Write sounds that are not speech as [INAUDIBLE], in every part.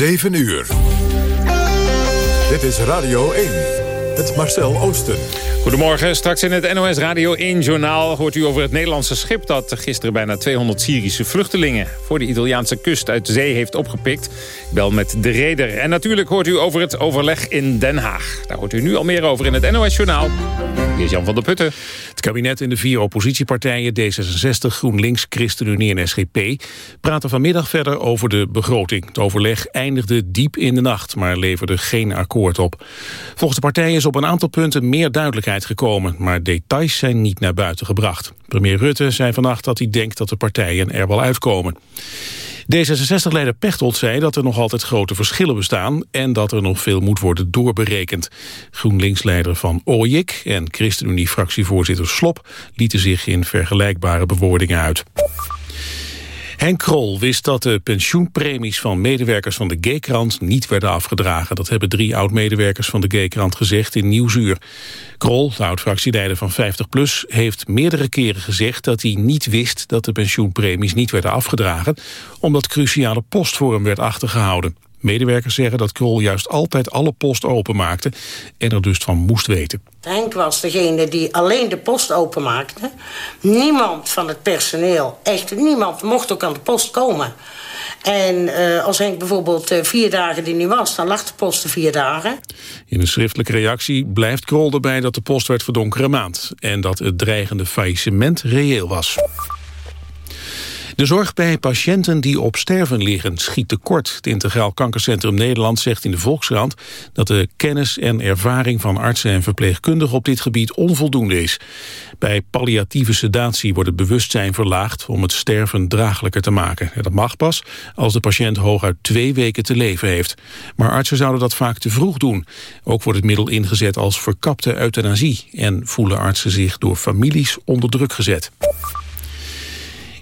7 uur. Dit is Radio 1. Het Marcel Oosten. Goedemorgen, straks in het NOS Radio 1-journaal hoort u over het Nederlandse schip... dat gisteren bijna 200 Syrische vluchtelingen voor de Italiaanse kust uit zee heeft opgepikt. Ik bel met de reder. En natuurlijk hoort u over het overleg in Den Haag. Daar hoort u nu al meer over in het NOS-journaal. Hier is Jan van der Putten. Het kabinet en de vier oppositiepartijen D66, GroenLinks, ChristenUnie en SGP... praten vanmiddag verder over de begroting. Het overleg eindigde diep in de nacht, maar leverde geen akkoord op. Volgens de partijen is op een aantal punten meer duidelijkheid gekomen... maar details zijn niet naar buiten gebracht. Premier Rutte zei vannacht dat hij denkt dat de partijen er wel uitkomen. D66-leider Pechtold zei dat er nog altijd grote verschillen bestaan... en dat er nog veel moet worden doorberekend. GroenLinks-leider Van Ooyik en ChristenUnie-fractievoorzitter Slop... lieten zich in vergelijkbare bewoordingen uit. Henk Krol wist dat de pensioenpremies van medewerkers van de G-krant niet werden afgedragen. Dat hebben drie oud-medewerkers van de G-krant gezegd in Nieuwsuur. Krol, de oud-fractieleider van 50PLUS, heeft meerdere keren gezegd dat hij niet wist dat de pensioenpremies niet werden afgedragen, omdat cruciale post voor hem werd achtergehouden. Medewerkers zeggen dat Krol juist altijd alle post openmaakte en er dus van moest weten. Henk was degene die alleen de post openmaakte. Niemand van het personeel, echt niemand, mocht ook aan de post komen. En uh, als Henk bijvoorbeeld uh, vier dagen er niet was, dan lag de post er vier dagen. In een schriftelijke reactie blijft Krol erbij dat de post werd verdonkere maand. En dat het dreigende faillissement reëel was. De zorg bij patiënten die op sterven liggen schiet tekort. Het Integraal Kankercentrum Nederland zegt in de Volkskrant... dat de kennis en ervaring van artsen en verpleegkundigen op dit gebied onvoldoende is. Bij palliatieve sedatie wordt het bewustzijn verlaagd... om het sterven draaglijker te maken. En dat mag pas als de patiënt hooguit twee weken te leven heeft. Maar artsen zouden dat vaak te vroeg doen. Ook wordt het middel ingezet als verkapte euthanasie... en voelen artsen zich door families onder druk gezet.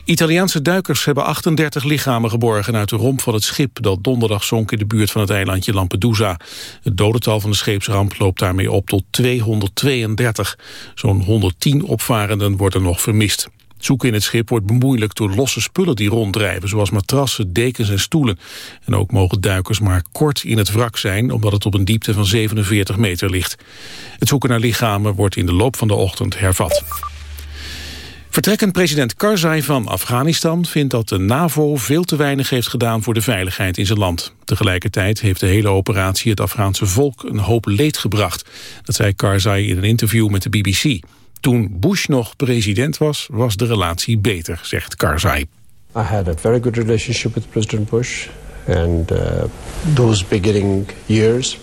Italiaanse duikers hebben 38 lichamen geborgen uit de romp van het schip dat donderdag zonk in de buurt van het eilandje Lampedusa. Het dodental van de scheepsramp loopt daarmee op tot 232. Zo'n 110 opvarenden worden nog vermist. zoeken in het schip wordt bemoeilijkt door losse spullen die ronddrijven... zoals matrassen, dekens en stoelen. En ook mogen duikers maar kort in het wrak zijn... omdat het op een diepte van 47 meter ligt. Het zoeken naar lichamen wordt in de loop van de ochtend hervat. Vertrekkend president Karzai van Afghanistan vindt dat de NAVO veel te weinig heeft gedaan voor de veiligheid in zijn land. Tegelijkertijd heeft de hele operatie het Afghaanse volk een hoop leed gebracht. Dat zei Karzai in een interview met de BBC. Toen Bush nog president was, was de relatie beter, zegt Karzai. I had a very good relationship with President Bush. And uh, those beginning years,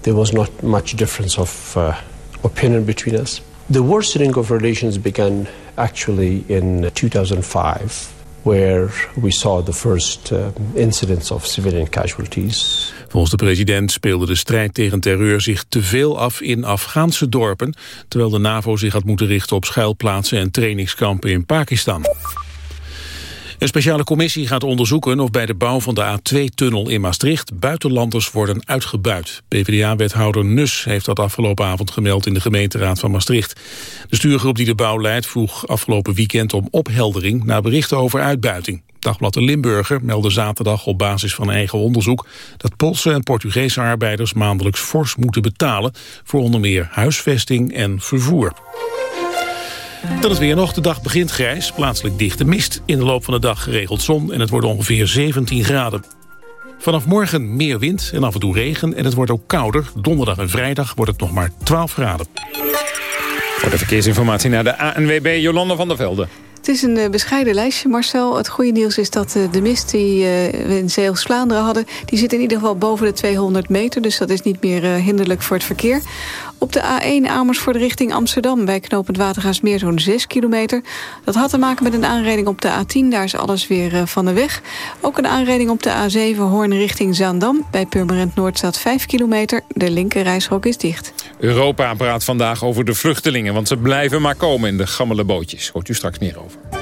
there was not much difference of uh, opinion between us. The worsening of relations began actually in 2005 where we saw the first uh, incidents of civilian casualties. Volgens de president speelde de strijd tegen terreur zich te veel af in Afghaanse dorpen, terwijl de NAVO zich had moeten richten op schuilplaatsen en trainingskampen in Pakistan. Een speciale commissie gaat onderzoeken of bij de bouw van de A2-tunnel in Maastricht buitenlanders worden uitgebuit. PvdA-wethouder Nus heeft dat afgelopen avond gemeld in de gemeenteraad van Maastricht. De stuurgroep die de bouw leidt vroeg afgelopen weekend om opheldering naar berichten over uitbuiting. Dagblad de Limburger meldde zaterdag op basis van eigen onderzoek dat Poolse en Portugese arbeiders maandelijks fors moeten betalen voor onder meer huisvesting en vervoer. Dan is weer nog. De dag begint grijs, plaatselijk dichte mist. In de loop van de dag geregeld zon en het wordt ongeveer 17 graden. Vanaf morgen meer wind en af en toe regen en het wordt ook kouder. Donderdag en vrijdag wordt het nog maar 12 graden. Voor de verkeersinformatie naar de ANWB Jolande van der Velde. Het is een eh, bescheiden lijstje, Marcel. Het goede nieuws is dat eh, de mist die eh, we in Zeeuws-Vlaanderen hadden... die zit in ieder geval boven de 200 meter. Dus dat is niet meer hinderlijk voor het verkeer. Op de A1 Amersfoort richting Amsterdam... bij knooppunt Watergaasmeer zo'n 6 kilometer. Dat had te maken met een aanrijding op de A10. Daar is alles weer van de weg. Ook een aanrijding op de A7 Hoorn richting Zaandam. Bij Purmerend Noord staat 5 kilometer. De linker reishok is dicht. Europa praat vandaag over de vluchtelingen... want ze blijven maar komen in de gammele bootjes. Hoort u straks meer over.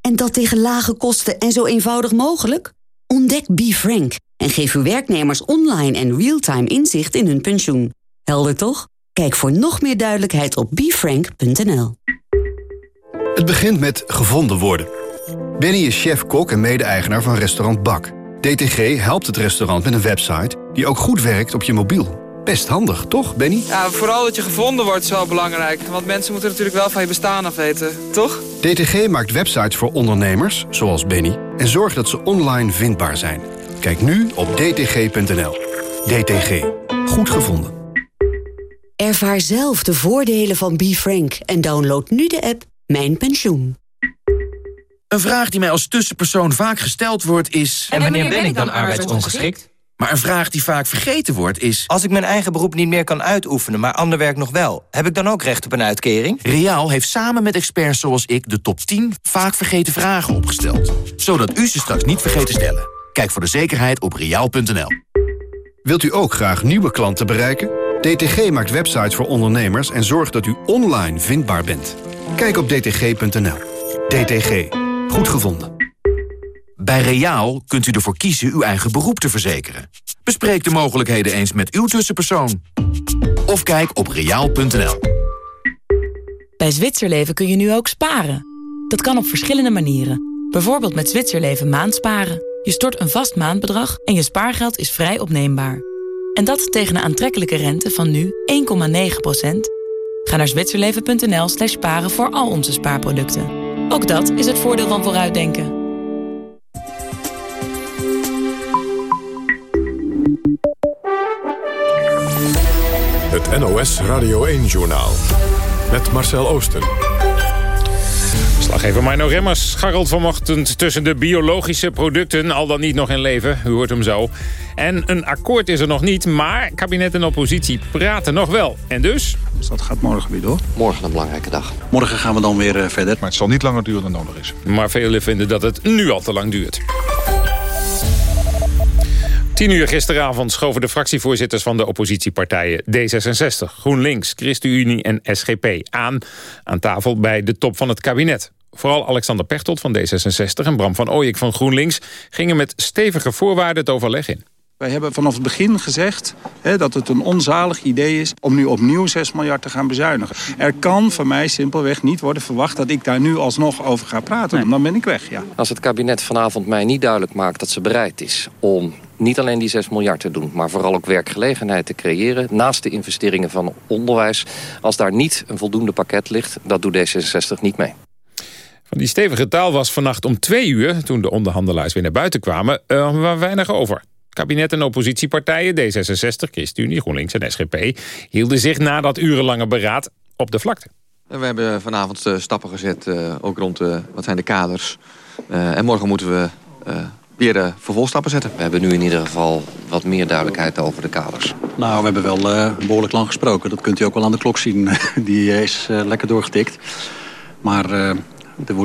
En dat tegen lage kosten en zo eenvoudig mogelijk? Ontdek BeFrank en geef uw werknemers online en real-time inzicht in hun pensioen. Helder toch? Kijk voor nog meer duidelijkheid op befrank.nl. Het begint met gevonden worden. Benny is chef-kok en mede-eigenaar van restaurant Bak. DTG helpt het restaurant met een website die ook goed werkt op je mobiel. Best handig, toch, Benny? Ja, vooral dat je gevonden wordt is wel belangrijk. Want mensen moeten natuurlijk wel van je bestaan af weten, toch? DTG maakt websites voor ondernemers, zoals Benny... en zorgt dat ze online vindbaar zijn. Kijk nu op dtg.nl. DTG. Goed gevonden. Ervaar zelf de voordelen van BeFrank en download nu de app Mijn Pensioen. Een vraag die mij als tussenpersoon vaak gesteld wordt is... En wanneer ben ik dan arbeidsongeschikt? Maar een vraag die vaak vergeten wordt is... Als ik mijn eigen beroep niet meer kan uitoefenen, maar ander werk nog wel... heb ik dan ook recht op een uitkering? Riaal heeft samen met experts zoals ik de top 10 vaak vergeten vragen opgesteld. Zodat u ze straks niet vergeet te stellen. Kijk voor de zekerheid op riaal.nl. Wilt u ook graag nieuwe klanten bereiken? DTG maakt websites voor ondernemers en zorgt dat u online vindbaar bent. Kijk op dtg.nl. DTG. Goed gevonden. Bij Reaal kunt u ervoor kiezen uw eigen beroep te verzekeren. Bespreek de mogelijkheden eens met uw tussenpersoon. Of kijk op reaal.nl. Bij Zwitserleven kun je nu ook sparen. Dat kan op verschillende manieren. Bijvoorbeeld met Zwitserleven maandsparen. Je stort een vast maandbedrag en je spaargeld is vrij opneembaar. En dat tegen een aantrekkelijke rente van nu 1,9%. Ga naar zwitserleven.nl slash sparen voor al onze spaarproducten. Ook dat is het voordeel van vooruitdenken. Het NOS Radio 1-journaal. Met Marcel Oosten. Slaggever Mino Remmers scharrelt vanochtend tussen de biologische producten... al dan niet nog in leven, u hoort hem zo. En een akkoord is er nog niet, maar kabinet en oppositie praten nog wel. En dus? Dus dat gaat morgen weer door. Morgen een belangrijke dag. Morgen gaan we dan weer uh, verder. Maar het zal niet langer duren dan nodig is. Maar velen vinden dat het nu al te lang duurt. Tien uur gisteravond schoven de fractievoorzitters van de oppositiepartijen D66, GroenLinks, ChristenUnie en SGP aan aan tafel bij de top van het kabinet. Vooral Alexander Pechtold van D66 en Bram van Ooyek van GroenLinks gingen met stevige voorwaarden het overleg in. Wij hebben vanaf het begin gezegd hè, dat het een onzalig idee is om nu opnieuw 6 miljard te gaan bezuinigen. Er kan van mij simpelweg niet worden verwacht dat ik daar nu alsnog over ga praten. Nee. Dan ben ik weg, ja. Als het kabinet vanavond mij niet duidelijk maakt dat ze bereid is om niet alleen die 6 miljard te doen, maar vooral ook werkgelegenheid te creëren... naast de investeringen van onderwijs. Als daar niet een voldoende pakket ligt, dat doet D66 niet mee. Van die stevige taal was vannacht om twee uur, toen de onderhandelaars weer naar buiten kwamen, er weinig over. Kabinet en oppositiepartijen, D66, ChristenUnie, GroenLinks en SGP... hielden zich na dat urenlange beraad op de vlakte. We hebben vanavond uh, stappen gezet, uh, ook rond uh, wat zijn de kaders. en morgen moeten we weer de vervolgstappen zetten. We hebben nu in ieder geval wat meer duidelijkheid over de kaders. Nou, we hebben wel behoorlijk lang gesproken. Dat kunt u ook wel aan de klok zien. [LAUGHS] Die is lekker doorgetikt. Maar er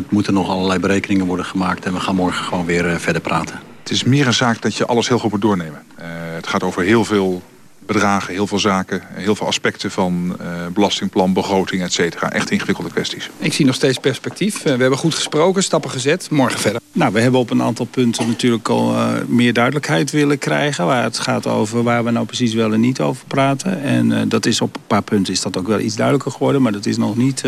moeten nog allerlei berekeningen worden gemaakt... en we gaan morgen gewoon weer verder praten. Het is meer een zaak dat je alles heel goed moet doornemen. Uh, het gaat over heel veel bedragen, heel veel zaken, heel veel aspecten van uh, belastingplan, begroting, et cetera. Echt ingewikkelde kwesties. Ik zie nog steeds perspectief. Uh, we hebben goed gesproken, stappen gezet, morgen verder. Nou, we hebben op een aantal punten natuurlijk al uh, meer duidelijkheid willen krijgen. Waar het gaat over waar we nou precies wel en niet over praten. En dat is op een paar punten is dat ook wel iets duidelijker geworden. Maar dat is nog niet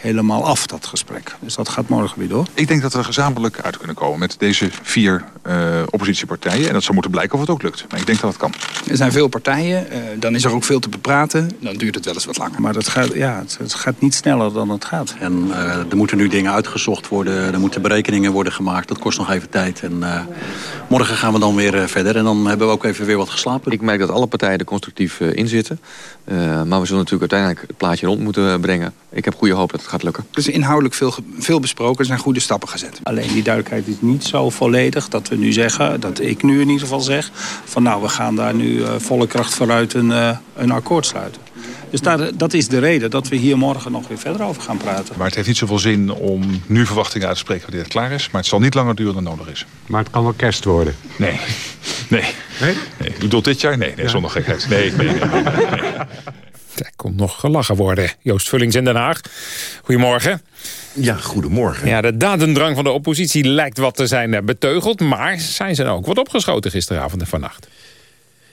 helemaal af, dat gesprek. Dus dat gaat morgen weer door. Ik denk dat we gezamenlijk uit kunnen komen met deze vier uh, oppositiepartijen. En dat zou moeten blijken of het ook lukt. Maar ik denk dat het kan. Er zijn veel partijen, uh, dan is er ook veel te bepraten. Dan duurt het wel eens wat langer. Maar dat gaat, ja, het, het gaat niet sneller dan het gaat. En uh, er moeten nu dingen uitgezocht worden. Er moeten berekeningen worden gemaakt. Dat kost nog even tijd. En morgen gaan we dan weer verder. En dan hebben we ook even weer wat geslapen. Ik merk dat alle partijen er constructief in zitten. maar we zullen natuurlijk uiteindelijk het plaatje rond moeten brengen. Ik heb goede hoop dat het gaat lukken. Er is inhoudelijk veel, veel besproken. Er zijn goede stappen gezet. Alleen die duidelijkheid is niet zo volledig dat we nu zeggen... dat ik nu in ieder geval zeg... van nou, we gaan daar nu uh, volle kracht vooruit een, uh, een akkoord sluiten. Dus daar, dat is de reden dat we hier morgen nog weer verder over gaan praten. Maar het heeft niet zoveel zin om nu verwachtingen uit te spreken wanneer het klaar is. Maar het zal niet langer duren dan nodig is. Maar het kan wel kerst worden. Nee. Nee. Nee? nee. U bedoelt dit jaar? Nee, nee zonder gekheid. Nee, nee, nee. nee, Er komt nog gelachen worden. Joost Vullings in Den Haag. Goedemorgen. Ja, goedemorgen. Ja, de dadendrang van de oppositie lijkt wat te zijn beteugeld... maar zijn ze nou ook wat opgeschoten gisteravond en vannacht?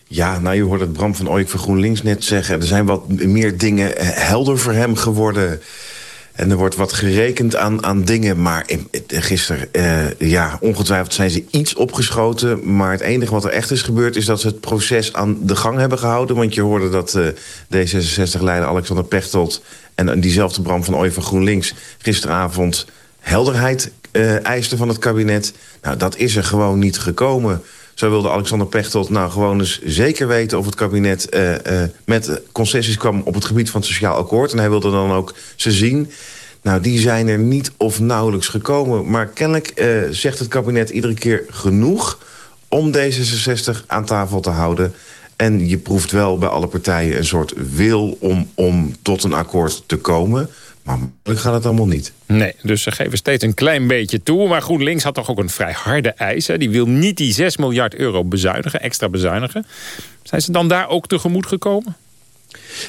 Ja, nou, je hoort het Bram van Ooyek van GroenLinks net zeggen. Er zijn wat meer dingen helder voor hem geworden. En er wordt wat gerekend aan, aan dingen. Maar gisteren, uh, ja, ongetwijfeld zijn ze iets opgeschoten. Maar het enige wat er echt is gebeurd... is dat ze het proces aan de gang hebben gehouden. Want je hoorde dat uh, D66-leider Alexander Pechtold... en diezelfde Bram van Ooy van GroenLinks gisteravond helderheid uh, eisten van het kabinet. Nou, dat is er gewoon niet gekomen. Zo wilde Alexander Pechtold nou gewoon eens zeker weten... of het kabinet uh, uh, met concessies kwam op het gebied van het sociaal akkoord. En hij wilde dan ook ze zien. Nou, die zijn er niet of nauwelijks gekomen. Maar kennelijk uh, zegt het kabinet iedere keer genoeg... om D66 aan tafel te houden. En je proeft wel bij alle partijen een soort wil om, om tot een akkoord te komen... Maar makkelijk gaat het allemaal niet. Nee, dus ze geven steeds een klein beetje toe. Maar GroenLinks had toch ook een vrij harde eis. Hè? Die wil niet die 6 miljard euro bezuinigen, extra bezuinigen. Zijn ze dan daar ook tegemoet gekomen?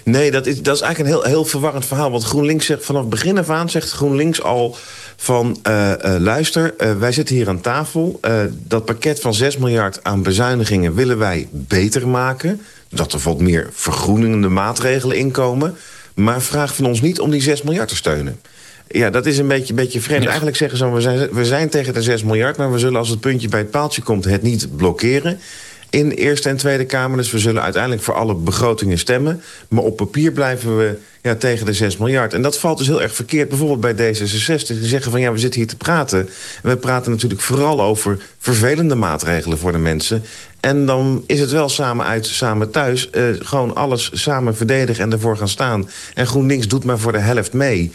Nee, dat is, dat is eigenlijk een heel, heel verwarrend verhaal. Want GroenLinks zegt vanaf begin af aan zegt GroenLinks al van... Uh, uh, luister, uh, wij zitten hier aan tafel. dat pakket van 6 miljard aan bezuinigingen willen wij beter maken. Dat er wat meer vergroenende maatregelen inkomen. Maar vraag van ons niet om die 6 miljard te steunen. Ja, dat is een beetje, beetje vreemd. Ja. Eigenlijk zeggen ze, we zijn, we zijn tegen de 6 miljard... maar we zullen als het puntje bij het paaltje komt het niet blokkeren in Eerste en Tweede Kamer. Dus we zullen uiteindelijk voor alle begrotingen stemmen. Maar op papier blijven we ja, tegen de 6 miljard. En dat valt dus heel erg verkeerd. Bijvoorbeeld bij D66. Die zeggen van ja, we zitten hier te praten. En we praten natuurlijk vooral over vervelende maatregelen voor de mensen. En dan is het wel samen uit, samen thuis. Uh, gewoon alles samen verdedigen en ervoor gaan staan. En GroenLinks doet maar voor de helft mee.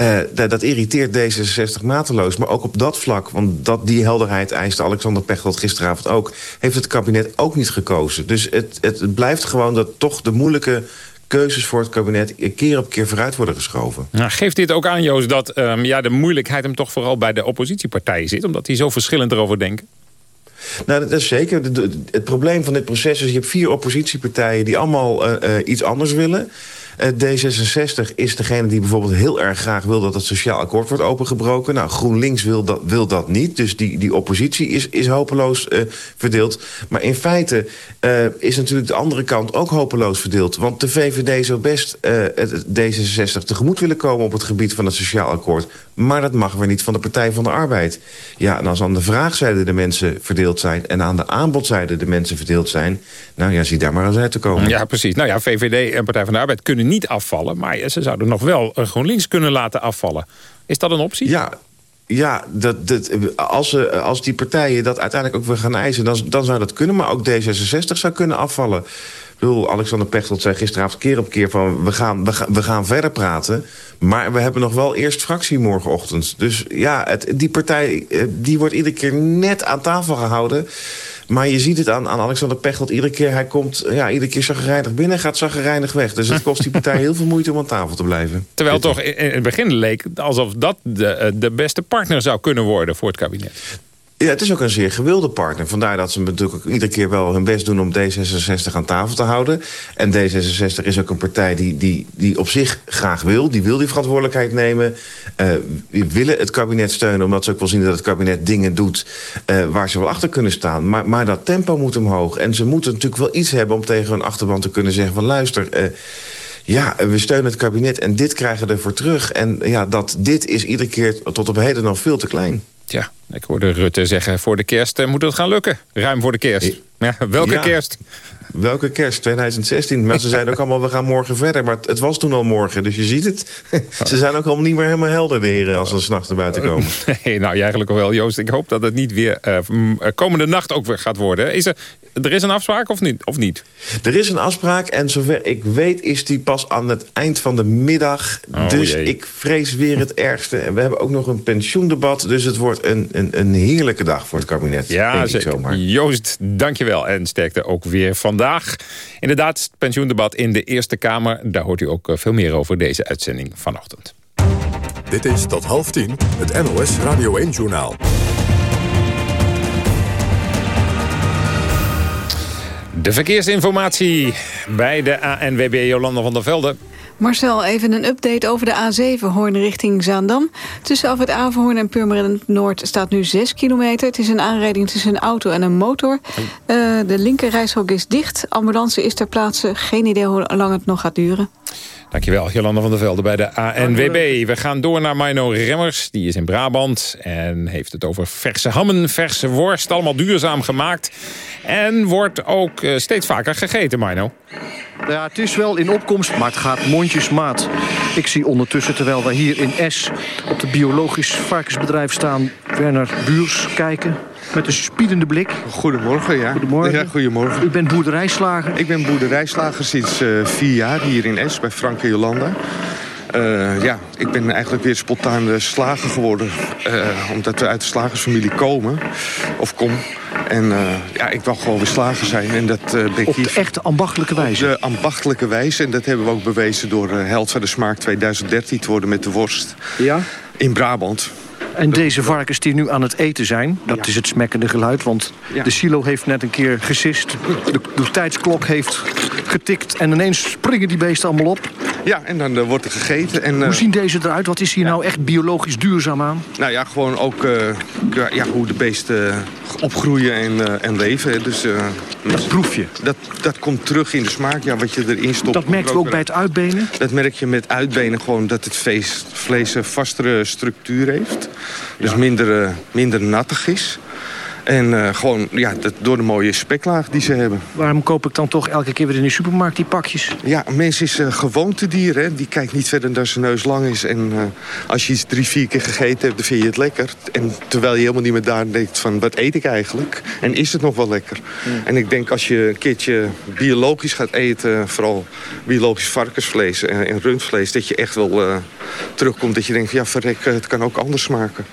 Uh, dat, irriteert D66 mateloos. Maar ook op dat vlak, want dat, die helderheid eiste Alexander Pechtold gisteravond ook... heeft het kabinet ook niet gekozen. Dus het, het blijft gewoon dat toch de moeilijke keuzes voor het kabinet keer op keer vooruit worden geschoven. Nou, geeft dit ook aan, Joost, dat um, ja, de moeilijkheid hem toch vooral bij de oppositiepartijen zit... omdat die zo verschillend erover denken? Nou, dat is zeker. Het probleem van dit proces is... je hebt vier oppositiepartijen die allemaal uh, uh, iets anders willen... Uh, D66 is degene die bijvoorbeeld heel erg graag wil... dat het sociaal akkoord wordt opengebroken. Nou, GroenLinks wil dat, wil dat niet. Dus die, die oppositie is, is hopeloos uh, verdeeld. Maar in feite uh, is natuurlijk de andere kant ook hopeloos verdeeld. Want de VVD zou best D66 tegemoet willen komen... op het gebied van het sociaal akkoord. Maar dat mag weer niet van de Partij van de Arbeid. Ja, en als aan de vraagzijde de mensen verdeeld zijn... en aan de aanbodzijde de mensen verdeeld zijn... nou ja, zie daar maar eens uit te komen. Ja, precies. Nou ja, VVD en Partij van de Arbeid kunnen niet afvallen... maar ze zouden nog wel GroenLinks kunnen laten afvallen. Is dat een optie? Ja, ja, dat, dat, als, ze, als die partijen dat uiteindelijk ook weer gaan eisen... Dan, dan zou dat kunnen, maar ook D66 zou kunnen afvallen. Ik bedoel, Alexander Pechtold zei gisteravond keer op keer van... We gaan, we, gaan, we gaan verder praten, maar we hebben nog wel eerst fractie morgenochtend. Dus ja, het, die partij die wordt iedere keer net aan tafel gehouden... Maar je ziet het aan, aan Alexander Pechtold. Iedere keer hij komt, ja, iedere keer zaggerijnig binnen, gaat zaggerijnig weg. Dus het kost die partij [LAUGHS] heel veel moeite om aan tafel te blijven. Terwijl toch in het begin leek alsof dat de, de beste partner zou kunnen worden voor het kabinet. Ja, het is ook een zeer gewilde partner. Vandaar dat ze natuurlijk ook iedere keer wel hun best doen om D66 aan tafel te houden. En D66 is ook een partij die, die, die op zich graag wil. Die wil die verantwoordelijkheid nemen. Uh, willen het kabinet steunen omdat ze ook wel zien dat het kabinet dingen doet uh, waar ze wel achter kunnen staan. Maar, maar dat tempo moet omhoog. En ze moeten natuurlijk wel iets hebben om tegen hun achterban te kunnen zeggen van luister... Uh, ja, we steunen het kabinet en dit krijgen we ervoor terug. En ja, dat dit is iedere keer tot op heden nog veel te klein. Ja, ik hoorde Rutte zeggen voor de kerst uh, moet het gaan lukken. Ruim voor de kerst. Ja, welke ja, kerst? Welke kerst? 2016. Maar ze zeiden ook allemaal, we gaan morgen verder. Maar het, het, was toen al morgen, dus je ziet het. [LAUGHS] ze zijn ook al niet meer helemaal helder, de heren, als ze s'nachts naar buiten komen. [LAUGHS] Nee, nou, eigenlijk wel, Joost. Ik hoop dat het niet weer uh, komende nacht ook weer gaat worden. Is er, er is een afspraak of niet, of niet? Er is een afspraak en zover ik weet is die pas aan het eind van de middag. Oh, dus jee. ik vrees weer het ergste. En we hebben ook nog een pensioendebat. Dus het wordt een een, een heerlijke dag voor het kabinet. Ja, zeker. Zomaar. Joost, dankjewel. En sterkte ook weer vandaag. Inderdaad, het pensioendebat in de Eerste Kamer. Daar hoort u ook veel meer over deze uitzending vanochtend. Dit is tot half tien het NOS Radio 1-journaal. De verkeersinformatie bij de ANWB Jolanda van der Velde. Marcel, even een update over de A7 Hoorn richting Zaandam. Tussen af het Averhoorn en Purmerend Noord staat nu 6 kilometer. Het is een aanrijding tussen een auto en een motor. Uh, de linkerrijstrook is dicht. Ambulance is ter plaatse. Geen idee hoe lang het nog gaat duren. Dankjewel, Jolanda van der Velde bij de ANWB. We gaan door naar Mino Remmers, die is in Brabant... en heeft het over verse hammen, verse worst, allemaal duurzaam gemaakt. En wordt ook uh, steeds vaker gegeten, Mino. Ja, het is wel in opkomst, maar het gaat mondjesmaat. Ik zie ondertussen, terwijl wij hier in S... op het biologisch varkensbedrijf staan... Werner Buurs kijken met een spiedende blik. Goedemorgen, ja. Goedemorgen. Ja, goedemorgen. U bent boerderijslager? Ik ben boerderijslager sinds uh, vier jaar hier in S bij Frank en Jolanda. Uh, ja, ik ben eigenlijk weer spontaan slager geworden. Uh, omdat we uit de slagersfamilie komen. Of kom. En uh, ja, ik wil gewoon weer slager zijn. En dat, ben op de hier... echte ambachtelijke wijze? Op de ambachtelijke wijze. En dat hebben we ook bewezen door Held van de Smaak 2013 te worden met de worst. Ja? In Brabant. En deze varkens die nu aan het eten zijn, dat ja. is het smekkende geluid. Want ja. de silo heeft net een keer gesist. De, de tijdsklok heeft getikt. En ineens springen die beesten allemaal op. Ja, en dan uh, wordt er gegeten. En, hoe zien deze eruit? Wat is hier nou echt biologisch duurzaam aan? Nou ja, gewoon ook uh, ja, hoe de beesten opgroeien en, en leven. Dus, dat proef je? Dat, dat komt terug in de smaak, ja, wat je erin stopt. Dat merkt u ook bij het uitbenen? Dat merk je met uitbenen gewoon dat het vlees, vlees een vastere structuur heeft. Dus ja. minder, minder nattig is. En uh, gewoon ja, dat, door de mooie speklaag die ze hebben. Waarom koop ik dan toch elke keer weer in de supermarkt die pakjes? Ja, mens is een gewoontedier. Hè? Die kijkt niet verder dan zijn neus lang is. En uh, als je iets drie, vier keer gegeten hebt, dan vind je het lekker. En terwijl je helemaal niet meer daar denkt van, wat eet ik eigenlijk? En is het nog wel lekker? En ik denk als je een keertje biologisch gaat eten... vooral biologisch varkensvlees en, en rundvlees... dat je echt wel uh, terugkomt dat je denkt, ja verrek, het kan ook anders smaken.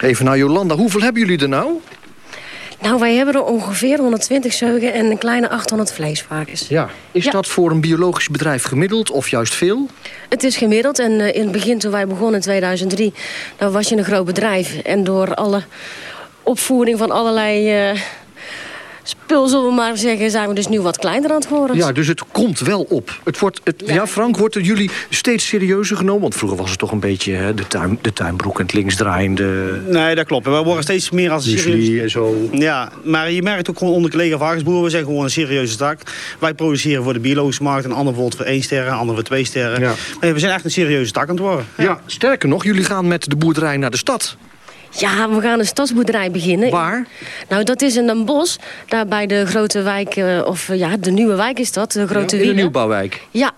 Even naar Jolanda, hoeveel hebben jullie er nou? Nou, wij hebben er ongeveer 120 zeugen en een kleine 800 vleesvarkens. Ja. Is ja. dat voor een biologisch bedrijf gemiddeld of juist veel? Het is gemiddeld en uh, in het begin toen wij begonnen in 2003... dan was je een groot bedrijf. En door alle opvoering van allerlei... Uh, spul, zullen we maar zeggen, zijn we dus nu wat kleiner aan het worden. Ja, dus het komt wel op. Het wordt, het, ja. ja. Frank, wordt jullie steeds serieuzer genomen? Want vroeger was het toch een beetje hè, de, tuin, de tuinbroek en het linksdraaiende... Nee, dat klopt. We worden steeds meer als een serieus... en zo. Ja, maar je merkt ook gewoon onder collega varkensboeren, we zijn gewoon een serieuze tak. Wij produceren voor de biologische markt, en ander bijvoorbeeld voor één sterren, ander voor twee sterren. Ja. Maar we zijn echt een serieuze tak aan het worden. Ja. ja, sterker nog, jullie gaan met de boerderij naar de stad. Ja, we gaan een stadsboerderij beginnen. Waar? Nou, dat is in een bos. Daar bij de grote wijk, uh, of uh, ja, de nieuwe wijk is dat. De grote in de nieuwbouwwijk? Ja.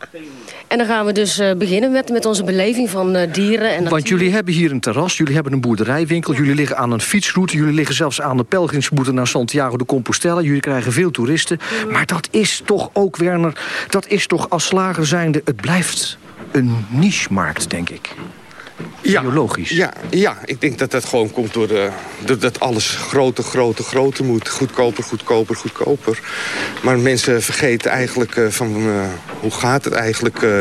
En dan gaan we dus uh, beginnen met, met onze beleving van dieren. En Want jullie hebben hier een terras, jullie hebben een boerderijwinkel... jullie liggen aan een fietsroute, jullie liggen zelfs aan de pelgrimsroute... naar Santiago de Compostela, jullie krijgen veel toeristen. Mm. Maar dat is toch ook, Werner, dat is toch als slager zijnde... het blijft een niche-markt, denk ik. Ja, biologisch. Ja, ja, ik denk dat dat gewoon komt door, de, door dat alles groter, groter, groter moet. Goedkoper, goedkoper, goedkoper. Maar mensen vergeten eigenlijk uh, van uh, hoe gaat het eigenlijk uh,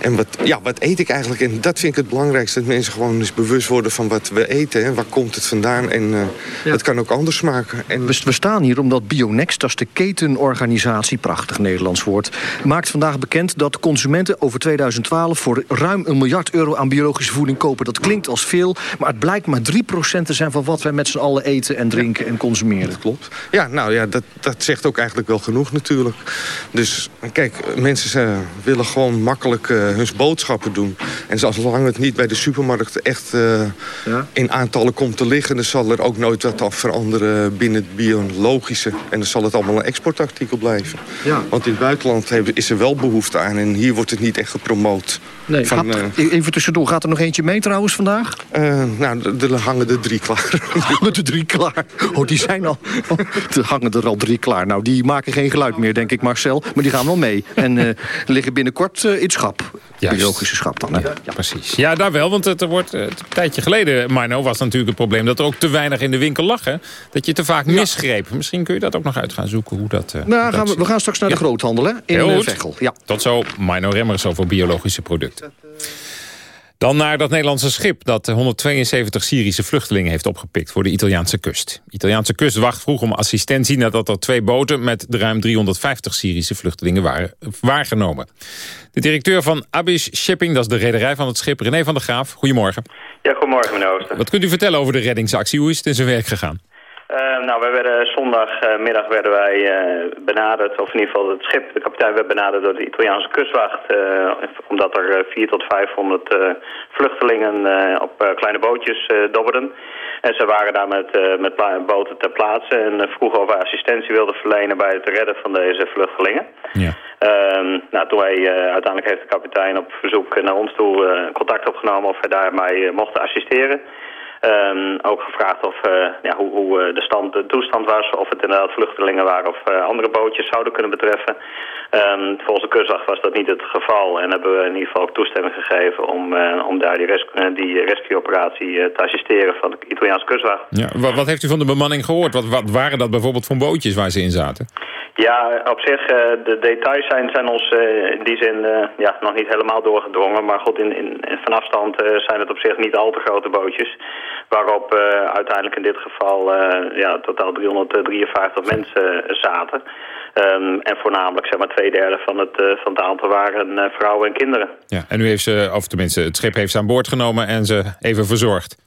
en wat, ja, wat eet ik eigenlijk. En dat vind ik het belangrijkste, dat mensen gewoon eens bewust worden van wat we eten. Hè. Waar komt het vandaan en ja. dat kan ook anders maken. En... We, we staan hier omdat Bionext, dat is de ketenorganisatie, prachtig Nederlands woord, maakt vandaag bekend dat consumenten over 2012 voor ruim een miljard euro aan biologische voeding kopen. Dat klinkt als veel, maar het blijkt maar 3% te zijn... van wat wij met z'n allen eten en drinken en consumeren. Dat klopt. Ja, nou ja, dat, dat zegt ook eigenlijk wel genoeg natuurlijk. Dus kijk, mensen willen gewoon makkelijk uh, hun boodschappen doen. En zolang het niet bij de supermarkt echt uh, ja. in aantallen komt te liggen... dan zal er ook nooit wat af veranderen binnen het biologische. En dan zal het allemaal een exportartikel blijven. Ja. Want in het buitenland is er wel behoefte aan en hier wordt het niet echt gepromoot. Nee, Van, gaat- eh, even tussendoor, gaat er nog eentje mee trouwens vandaag? Eh, nou, er hangen er drie klaar. [LAUGHS] hangen er drie klaar? Oh, die zijn al... [LAUGHS] er hangen er al drie klaar. Nou, die maken geen geluid meer, denk ik, Marcel. Maar die gaan wel mee. En eh, [LAUGHS] liggen binnenkort in het schap. Biologische schap dan, hè? Ja, precies. Ja, daar wel, want het er wordt, een tijdje geleden, Marno, was natuurlijk het probleem... dat er ook te weinig in de winkel lag, hè? Dat je te vaak misgreep. Misschien kun je dat ook nog uit gaan zoeken, hoe dat... eh, hoe Nou, dat gaan we, gaan straks naar de groothandel, hè? In Heel goed. Veghel. Ja. Tot zo, Marno Remmers over biologische producten. Dan naar dat Nederlandse schip dat 172 Syrische vluchtelingen heeft opgepikt voor de Italiaanse kust. De Italiaanse kustwacht vroeg om assistentie nadat er twee boten met de ruim 350 Syrische vluchtelingen waren waargenomen. De directeur van Abish Shipping, dat is de rederij van het schip, René van der Graaf. Goedemorgen. Ja, goedemorgen meneer Ooster. Wat kunt u vertellen over de reddingsactie? Hoe is het in zijn werk gegaan? Eh, nou, wij werden zondagmiddag werden wij eh, benaderd, of in ieder geval het schip, de kapitein werd benaderd door de Italiaanse kustwacht, eh, omdat er eh, 4 tot 500 eh, vluchtelingen eh, op eh, kleine bootjes eh, dobberden. En ze waren daar met, eh, met boten ter plaatse en eh, vroegen of wij assistentie wilden verlenen bij het redden van deze vluchtelingen. Ehm, nou, toen wij, eh, uiteindelijk heeft de kapitein op verzoek naar ons toe eh, contact opgenomen of wij daarmee eh, mochten assisteren. Ehm, ook gevraagd of, eh, ja, hoe, hoe eh, de, stand, de toestand was, of het inderdaad vluchtelingen waren of eh, andere bootjes zouden kunnen betreffen. Ehm, volgens de kustwacht was dat niet het geval en hebben we in ieder geval ook toestemming gegeven om, om daar die, res die rescue-operatie te assisteren van de Italiaanse kustwacht. Ja, wat, wat heeft u van de bemanning gehoord? Wat, wat waren dat bijvoorbeeld voor bootjes waar ze in zaten? Ja, op zich, de details zijn, zijn ons in die zin ja, nog niet helemaal doorgedrongen. Maar goed, in, in, van afstand zijn het op zich niet al te grote bootjes. Waarop eh, uiteindelijk in dit geval eh, ja, totaal 353 mensen eh, zaten. Ehm, en voornamelijk zeg maar twee derde van het, van het aantal waren vrouwen en kinderen. Ja, en u heeft ze, of tenminste het schip heeft ze aan boord genomen en ze even verzorgd.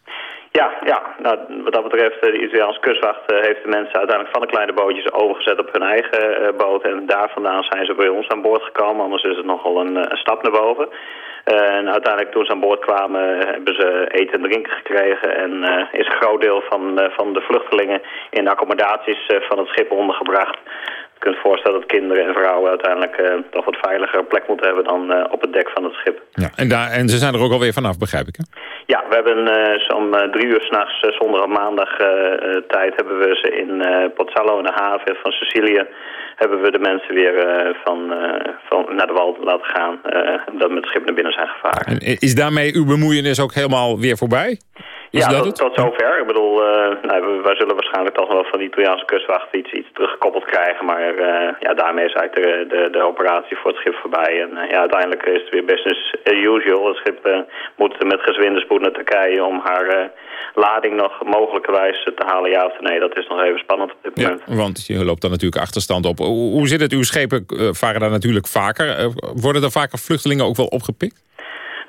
Ja, ja. Nou, wat dat betreft, de Italiaanse kustwacht heeft de mensen uiteindelijk van de kleine bootjes overgezet op hun eigen boot. En daar vandaan zijn ze bij ons aan boord gekomen, anders is het nogal een, een stap naar boven. En uiteindelijk toen ze aan boord kwamen hebben ze eten en drinken gekregen. En eh, is een groot deel van, eh, van de vluchtelingen in accommodaties eh, van het schip ondergebracht. Je kunt voorstellen dat kinderen en vrouwen uiteindelijk toch wat veiliger plek moeten hebben dan op het dek van het schip. Ja, en, daar, en ze zijn er ook alweer vanaf, begrijp ik. Hè? Ja, we hebben eh, zo'n eh, drie uur s'nachts, uh, zondag en maandag tijd... hebben we ze in Pozzallo, in de haven van Sicilië... hebben we de mensen weer van, van naar de wal laten gaan... dat met het schip naar binnen zijn gevaren. En is daarmee uw bemoeienis ook helemaal weer voorbij? Is ja, dat tot, zover. Ik bedoel, eh, nou, we- wij zullen waarschijnlijk toch wel van de Italiaanse kustwacht iets, iets teruggekoppeld krijgen. Maar eh, ja, daarmee is eigenlijk de, de, de operatie voor het schip voorbij. En eh, ja, uiteindelijk is het weer business as usual. Het schip moet met gezwinde spoed naar Turkije om haar lading nog mogelijkerwijs te halen, ja of nee. Dat is nog even spannend op dit Ja, moment. want je loopt dan natuurlijk achterstand op. Hoe, hoe zit het? Uw schepen varen daar natuurlijk vaker. Worden er vaker vluchtelingen ook wel opgepikt?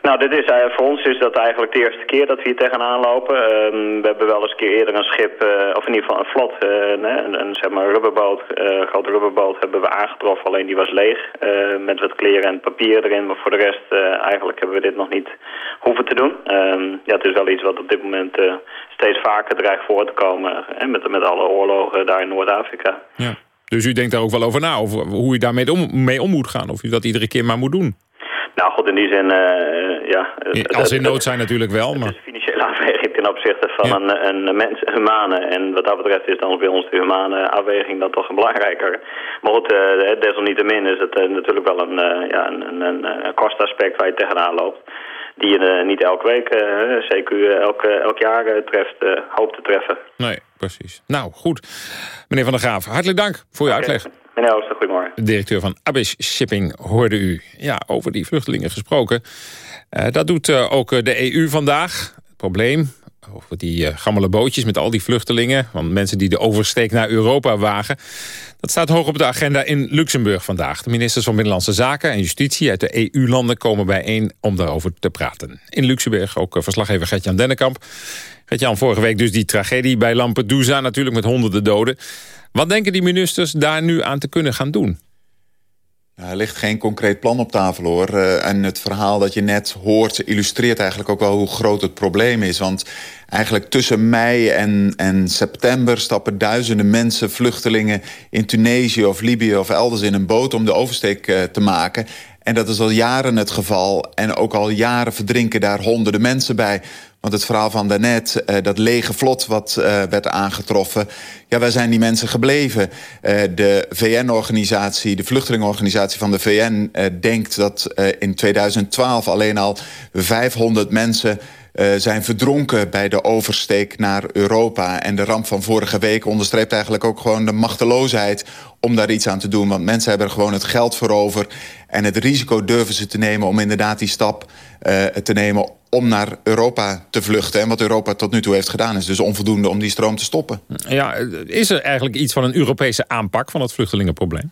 Nou, dit is, eh, voor ons is dat eigenlijk de eerste keer dat we hier tegenaan lopen. Ehm, we hebben wel eens een keer eerder een schip, eh, of in ieder geval een vlot, eh, een, een, zeg maar rubberboot, een grote rubberboot hebben we aangetroffen. Alleen die was leeg, met wat kleren en papier erin. Maar voor de rest, eigenlijk hebben we dit nog niet hoeven te doen. Ehm, ja, het is wel iets wat op dit moment steeds vaker dreigt voor te komen. met, met alle oorlogen daar in Noord-Afrika. Dus u denkt daar ook wel over na, over hoe u daarmee om, mee om moet gaan. Of u dat iedere keer maar moet doen. Nou goed, in die zin, eh, ja... het- Als in het- nood zijn natuurlijk wel, maar... financiële [LAUGHS] afweging ten opzichte van een, een mens, humane. En wat dat betreft is dan bij ons de humane afweging dan toch een belangrijker. Maar goed, eh, desalniettemin is het eh, natuurlijk wel een, eh, ja, een, een, een, eh, kostaspect waar je tegenaan loopt. Die je eh, niet elke week, eh, zeker elk, elk jaar eh, treft, eh, hoopt te treffen. Nee, precies. Nou, goed. Meneer Van der Graaf, hartelijk dank voor uw uitleg. De directeur van Abyss Shipping hoorde u. Ja, over die vluchtelingen gesproken. Eh, dat doet eh, ook eh, de EU vandaag. Het probleem over die eh, gammele bootjes met al die vluchtelingen. Want mensen die de oversteek naar Europa wagen. Dat staat hoog op de agenda in Luxemburg vandaag. De ministers van Binnenlandse Zaken en Justitie uit de EU-landen komen bijeen om daarover te praten. In Luxemburg ook verslaggever Gertjan Dennekamp. Gertjan, vorige week dus die tragedie bij Lampedusa natuurlijk met honderden doden. Wat denken die ministers daar nu aan te kunnen gaan doen? Er ligt geen concreet plan op tafel hoor. Uh, en het verhaal dat je net hoort illustreert eigenlijk ook wel hoe groot het probleem is. Want eigenlijk tussen mei en, en september stappen duizenden mensen, vluchtelingen in Tunesië of Libië of elders in een boot om de oversteek uh, te maken. En dat is al jaren het geval. En ook al jaren verdrinken daar honderden mensen bij. Want het verhaal van daarnet, uh, dat lege vlot wat uh, werd aangetroffen... ja, waar zijn die mensen gebleven? Uh, de VN-organisatie, de vluchtelingenorganisatie van de VN... denkt dat in 2012 alleen al 500 mensen... zijn verdronken bij de oversteek naar Europa. En de ramp van vorige week onderstreept eigenlijk ook gewoon de machteloosheid om daar iets aan te doen. Want mensen hebben er gewoon het geld voor over. En het risico durven ze te nemen om inderdaad die stap uh, te nemen om naar Europa te vluchten. En wat Europa tot nu toe heeft gedaan is dus onvoldoende om die stroom te stoppen. Ja, is er eigenlijk iets van een Europese aanpak van het vluchtelingenprobleem?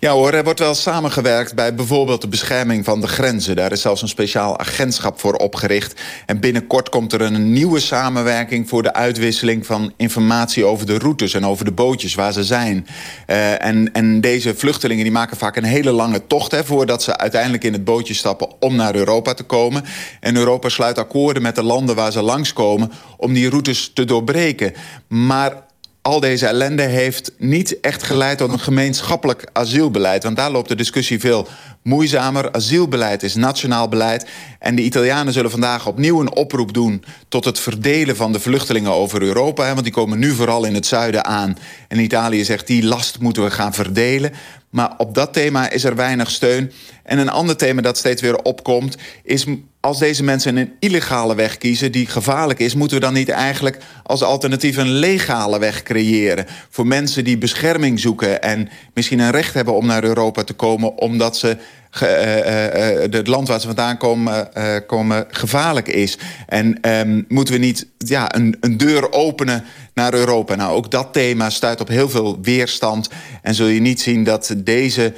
Ja hoor, er wordt wel samengewerkt bij bijvoorbeeld de bescherming van de grenzen. Daar is zelfs een speciaal agentschap voor opgericht. En binnenkort komt er een nieuwe samenwerking... voor de uitwisseling van informatie over de routes en over de bootjes waar ze zijn. Uh, en, en deze vluchtelingen die maken vaak een hele lange tocht... Hè, voordat ze uiteindelijk in het bootje stappen om naar Europa te komen. En Europa sluit akkoorden met de landen waar ze langskomen... om die routes te doorbreken. Maar al deze ellende heeft niet echt geleid tot een gemeenschappelijk asielbeleid. Want daar loopt de discussie veel moeizamer. Asielbeleid is nationaal beleid. En de Italianen zullen vandaag opnieuw een oproep doen... tot het verdelen van de vluchtelingen over Europa. Want die komen nu vooral in het zuiden aan. En Italië zegt, die last moeten we gaan verdelen. Maar op dat thema is er weinig steun. En een ander thema dat steeds weer opkomt... is als deze mensen een illegale weg kiezen die gevaarlijk is... moeten we dan niet eigenlijk als alternatief een legale weg creëren... voor mensen die bescherming zoeken en misschien een recht hebben om naar Europa te komen... omdat ze het land waar ze vandaan komen, uh, komen gevaarlijk is. En um, moeten we niet ja, een, een deur openen naar Europa? Nou, ook dat thema stuit op heel veel weerstand. En zul je niet zien dat deze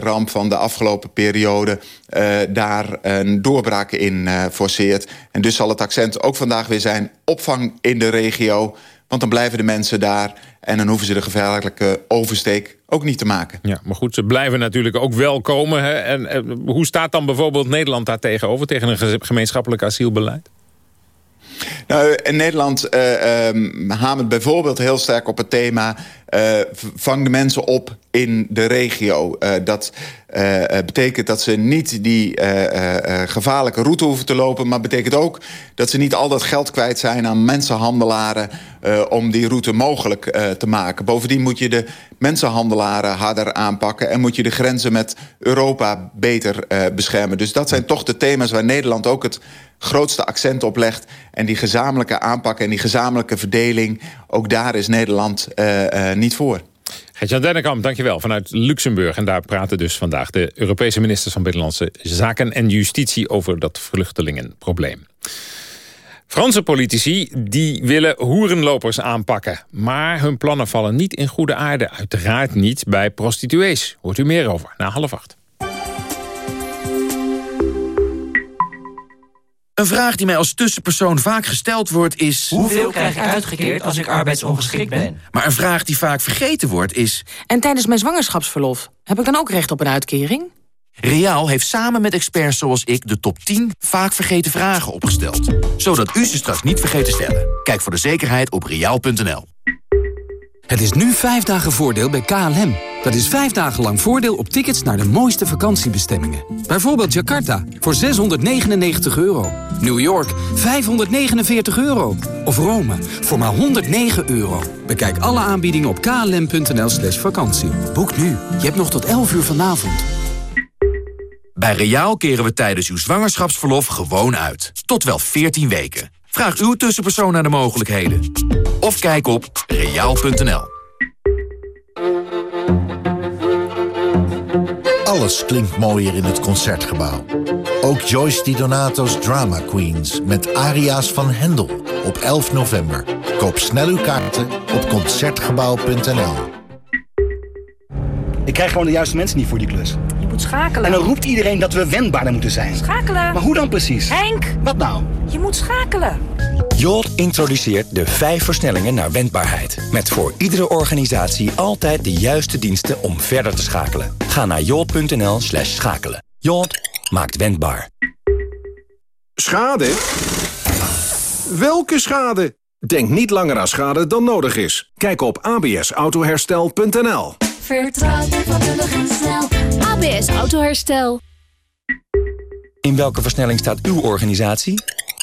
ramp van de afgelopen periode... daar een doorbraak in forceert. En dus zal het accent ook vandaag weer zijn... opvang in de regio... Want dan blijven de mensen daar en dan hoeven ze de gevaarlijke oversteek ook niet te maken. Ja, maar goed, ze blijven natuurlijk ook wel komen. Hè? En, en hoe staat dan bijvoorbeeld Nederland daar tegenover... tegen een gemeenschappelijk asielbeleid? Nou, in Nederland uh, um, hamert bijvoorbeeld heel sterk op het thema... Uh, vang de mensen op in de regio. Uh, dat betekent dat ze niet die gevaarlijke route hoeven te lopen... maar betekent ook dat ze niet al dat geld kwijt zijn aan mensenhandelaren... om die route mogelijk te maken. Bovendien moet je de mensenhandelaren harder aanpakken... en moet je de grenzen met Europa beter beschermen. Dus dat zijn toch de thema's waar Nederland ook het grootste accent op legt. En die gezamenlijke aanpak en die gezamenlijke verdeling... ook daar is Nederland niet voor. Gert-Jan Dennekamp, dankjewel, vanuit Luxemburg. En daar praten dus vandaag de Europese ministers van Binnenlandse Zaken en Justitie... over dat vluchtelingenprobleem. Franse politici die willen hoerenlopers aanpakken. Maar hun plannen vallen niet in goede aarde. Uiteraard niet bij prostituees. Hoort u meer over na half acht. Een vraag die mij als tussenpersoon vaak gesteld wordt is... Hoeveel krijg ik uitgekeerd als ik arbeidsongeschikt ben? Maar een vraag die vaak vergeten wordt is... En tijdens mijn zwangerschapsverlof, heb ik dan ook recht op een uitkering? Reaal heeft samen met experts zoals ik de top 10 vaak vergeten vragen opgesteld. Zodat u ze straks niet vergeet te stellen. Kijk voor de zekerheid op reaal.nl. Het is nu vijf dagen voordeel bij KLM. Dat is vijf dagen lang voordeel op tickets naar de mooiste vakantiebestemmingen. Bijvoorbeeld Jakarta voor 699 euro. New York 549 euro. Of Rome voor maar 109 euro. Bekijk alle aanbiedingen op klm.nl slash vakantie. Boek nu. Je hebt nog tot 11 uur vanavond. Bij Reaal keren we tijdens uw zwangerschapsverlof gewoon uit. Tot wel 14 weken. Vraag uw tussenpersoon naar de mogelijkheden. Of kijk op reaal.nl. Alles klinkt mooier in het Concertgebouw. Ook Joyce Di Donato's Drama Queens met aria's van Hendel op 11 november. Koop snel uw kaarten op Concertgebouw.nl. Ik krijg gewoon de juiste mensen niet voor die klus. Je moet schakelen. En dan roept iedereen dat we wendbaarder moeten zijn. Schakelen. Maar hoe dan precies? Henk! Wat nou? Je moet schakelen. Jolt introduceert de vijf versnellingen naar wendbaarheid. Met voor iedere organisatie altijd de juiste diensten om verder te schakelen. Ga naar jolt.nl slash schakelen. Jolt maakt wendbaar. Schade? Welke schade? Denk niet langer aan schade dan nodig is. Kijk op absautoherstel.nl Vertrouw je vakkundig en snel ABS Autoherstel. In welke versnelling staat uw organisatie?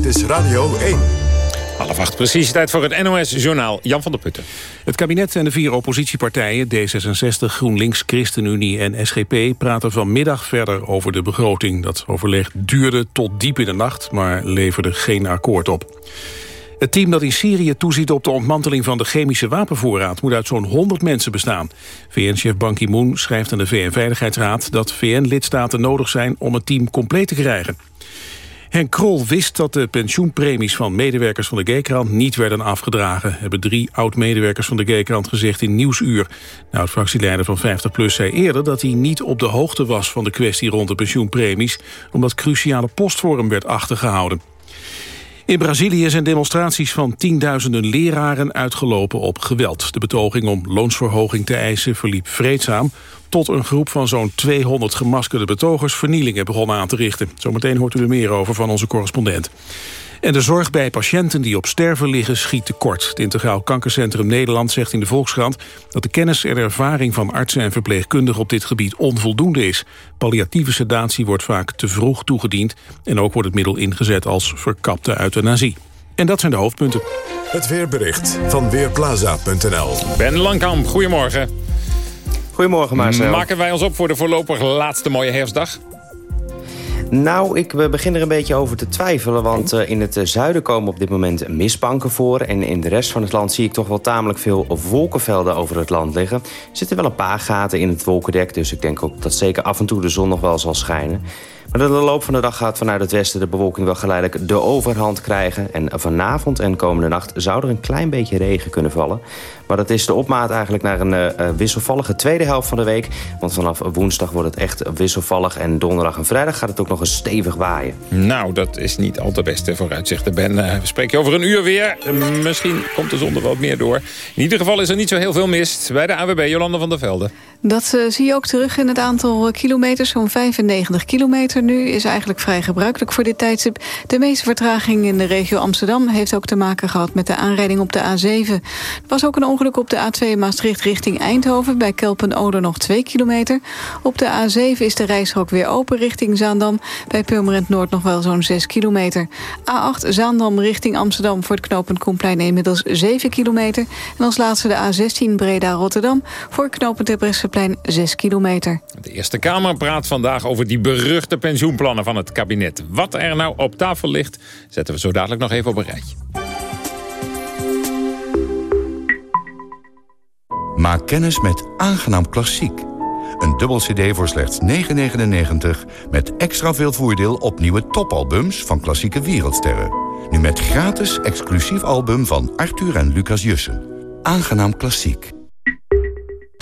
Dit is Radio 1. Half acht precies, tijd voor het NOS-journaal. Jan van der Putten. Het kabinet en de vier oppositiepartijen, D66, GroenLinks, ChristenUnie en SGP... praten vanmiddag verder over de begroting. Dat overleg duurde tot diep in de nacht, maar leverde geen akkoord op. Het team dat in Syrië toeziet op de ontmanteling van de chemische wapenvoorraad... moet uit zo'n 100 mensen bestaan. VN-chef Ban Ki-moon schrijft aan de VN-veiligheidsraad... dat VN-lidstaten nodig zijn om het team compleet te krijgen. Henk Krol wist dat de pensioenpremies van medewerkers van de G-krant niet werden afgedragen. Hebben drie oud-medewerkers van de G-krant gezegd in Nieuwsuur. De oud-fractieleider van 50PLUS zei eerder dat hij niet op de hoogte was van de kwestie rond de pensioenpremies, omdat cruciale post voor hem werd achtergehouden. In Brazilië zijn demonstraties van tienduizenden leraren uitgelopen op geweld. De betoging om loonsverhoging te eisen verliep vreedzaam... tot een groep van zo'n 200 gemaskerde betogers vernielingen begon aan te richten. Zometeen hoort u er meer over van onze correspondent. En de zorg bij patiënten die op sterven liggen schiet tekort. Het Integraal Kankercentrum Nederland zegt in de Volkskrant... dat de kennis en ervaring van artsen en verpleegkundigen op dit gebied onvoldoende is. Palliatieve sedatie wordt vaak te vroeg toegediend... en ook wordt het middel ingezet als verkapte euthanasie. En dat zijn de hoofdpunten. Het weerbericht van Weerplaza.nl. Ben Langkamp, goedemorgen. Goedemorgen Marcel. Maken wij ons op voor de voorlopig laatste mooie herfstdag? Nou, ik begin er een beetje over te twijfelen. Want uh, in het uh, zuiden komen op dit moment mistbanken voor. En in de rest van het land zie ik toch wel tamelijk veel wolkenvelden over het land liggen. Er zitten wel een paar gaten in het wolkendek. Dus ik denk ook dat zeker af en toe de zon nog wel zal schijnen. Maar in de loop van de dag gaat vanuit het westen de bewolking wel geleidelijk de overhand krijgen. En vanavond en komende nacht zou er een klein beetje regen kunnen vallen. Maar dat is de opmaat eigenlijk naar een uh, wisselvallige tweede helft van de week. Want vanaf woensdag wordt het echt wisselvallig. En donderdag en vrijdag gaat het ook nog eens stevig waaien. Nou, dat is niet al te beste vooruitzichten, Ben. Uh, we spreken over een uur weer. Uh, misschien komt de zon er wat meer door. In ieder geval is er niet zo heel veel mist. Bij de AWB, Jolanda van der Velde. Dat zie je ook terug in het aantal kilometers. Zo'n 95 kilometer nu is eigenlijk vrij gebruikelijk voor dit tijdstip. De meeste vertraging in de regio Amsterdam heeft ook te maken gehad met de aanrijding op de A7. Er was ook een ongeluk op de A2 Maastricht richting Eindhoven. Bij Kelpen-Oder nog 2 kilometer. Op de A7 is de reisrook weer open richting Zaandam. Bij Purmerend Noord nog wel zo'n 6 kilometer. A8 Zaandam richting Amsterdam voor het knooppunt Koenplein inmiddels 7 kilometer. En als laatste de A16 Breda-Rotterdam voor knooppunt Terbrechtseplein 6 kilometer. De Eerste Kamer praat vandaag over die beruchte pensioenplannen van het kabinet. Wat er nou op tafel ligt, zetten we zo dadelijk nog even op een rijtje. Maak kennis met Aangenaam Klassiek. Een dubbel cd voor slechts 9,99... met extra veel voordeel op nieuwe topalbums van klassieke wereldsterren. Nu met gratis exclusief album van Arthur en Lucas Jussen. Aangenaam Klassiek.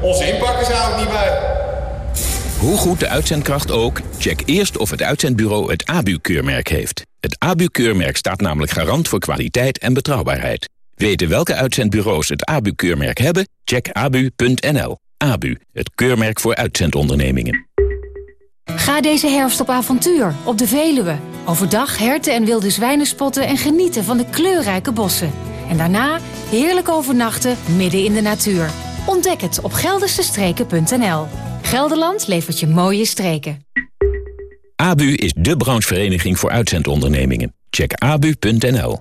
Onze inpakken zou ik niet bij. Hoe goed de uitzendkracht ook, check eerst of het uitzendbureau het ABU-keurmerk heeft. Het ABU-keurmerk staat namelijk garant voor kwaliteit en betrouwbaarheid. Weten welke uitzendbureaus het ABU-keurmerk hebben? Check abu.nl. ABU, het keurmerk voor uitzendondernemingen. Ga deze herfst op avontuur op de Veluwe. Overdag herten en wilde zwijnen spotten en genieten van de kleurrijke bossen. En daarna heerlijk overnachten midden in de natuur. Ontdek het op geldersestreken.nl. Gelderland levert je mooie streken. ABU is de branchevereniging voor uitzendondernemingen. Check abu.nl.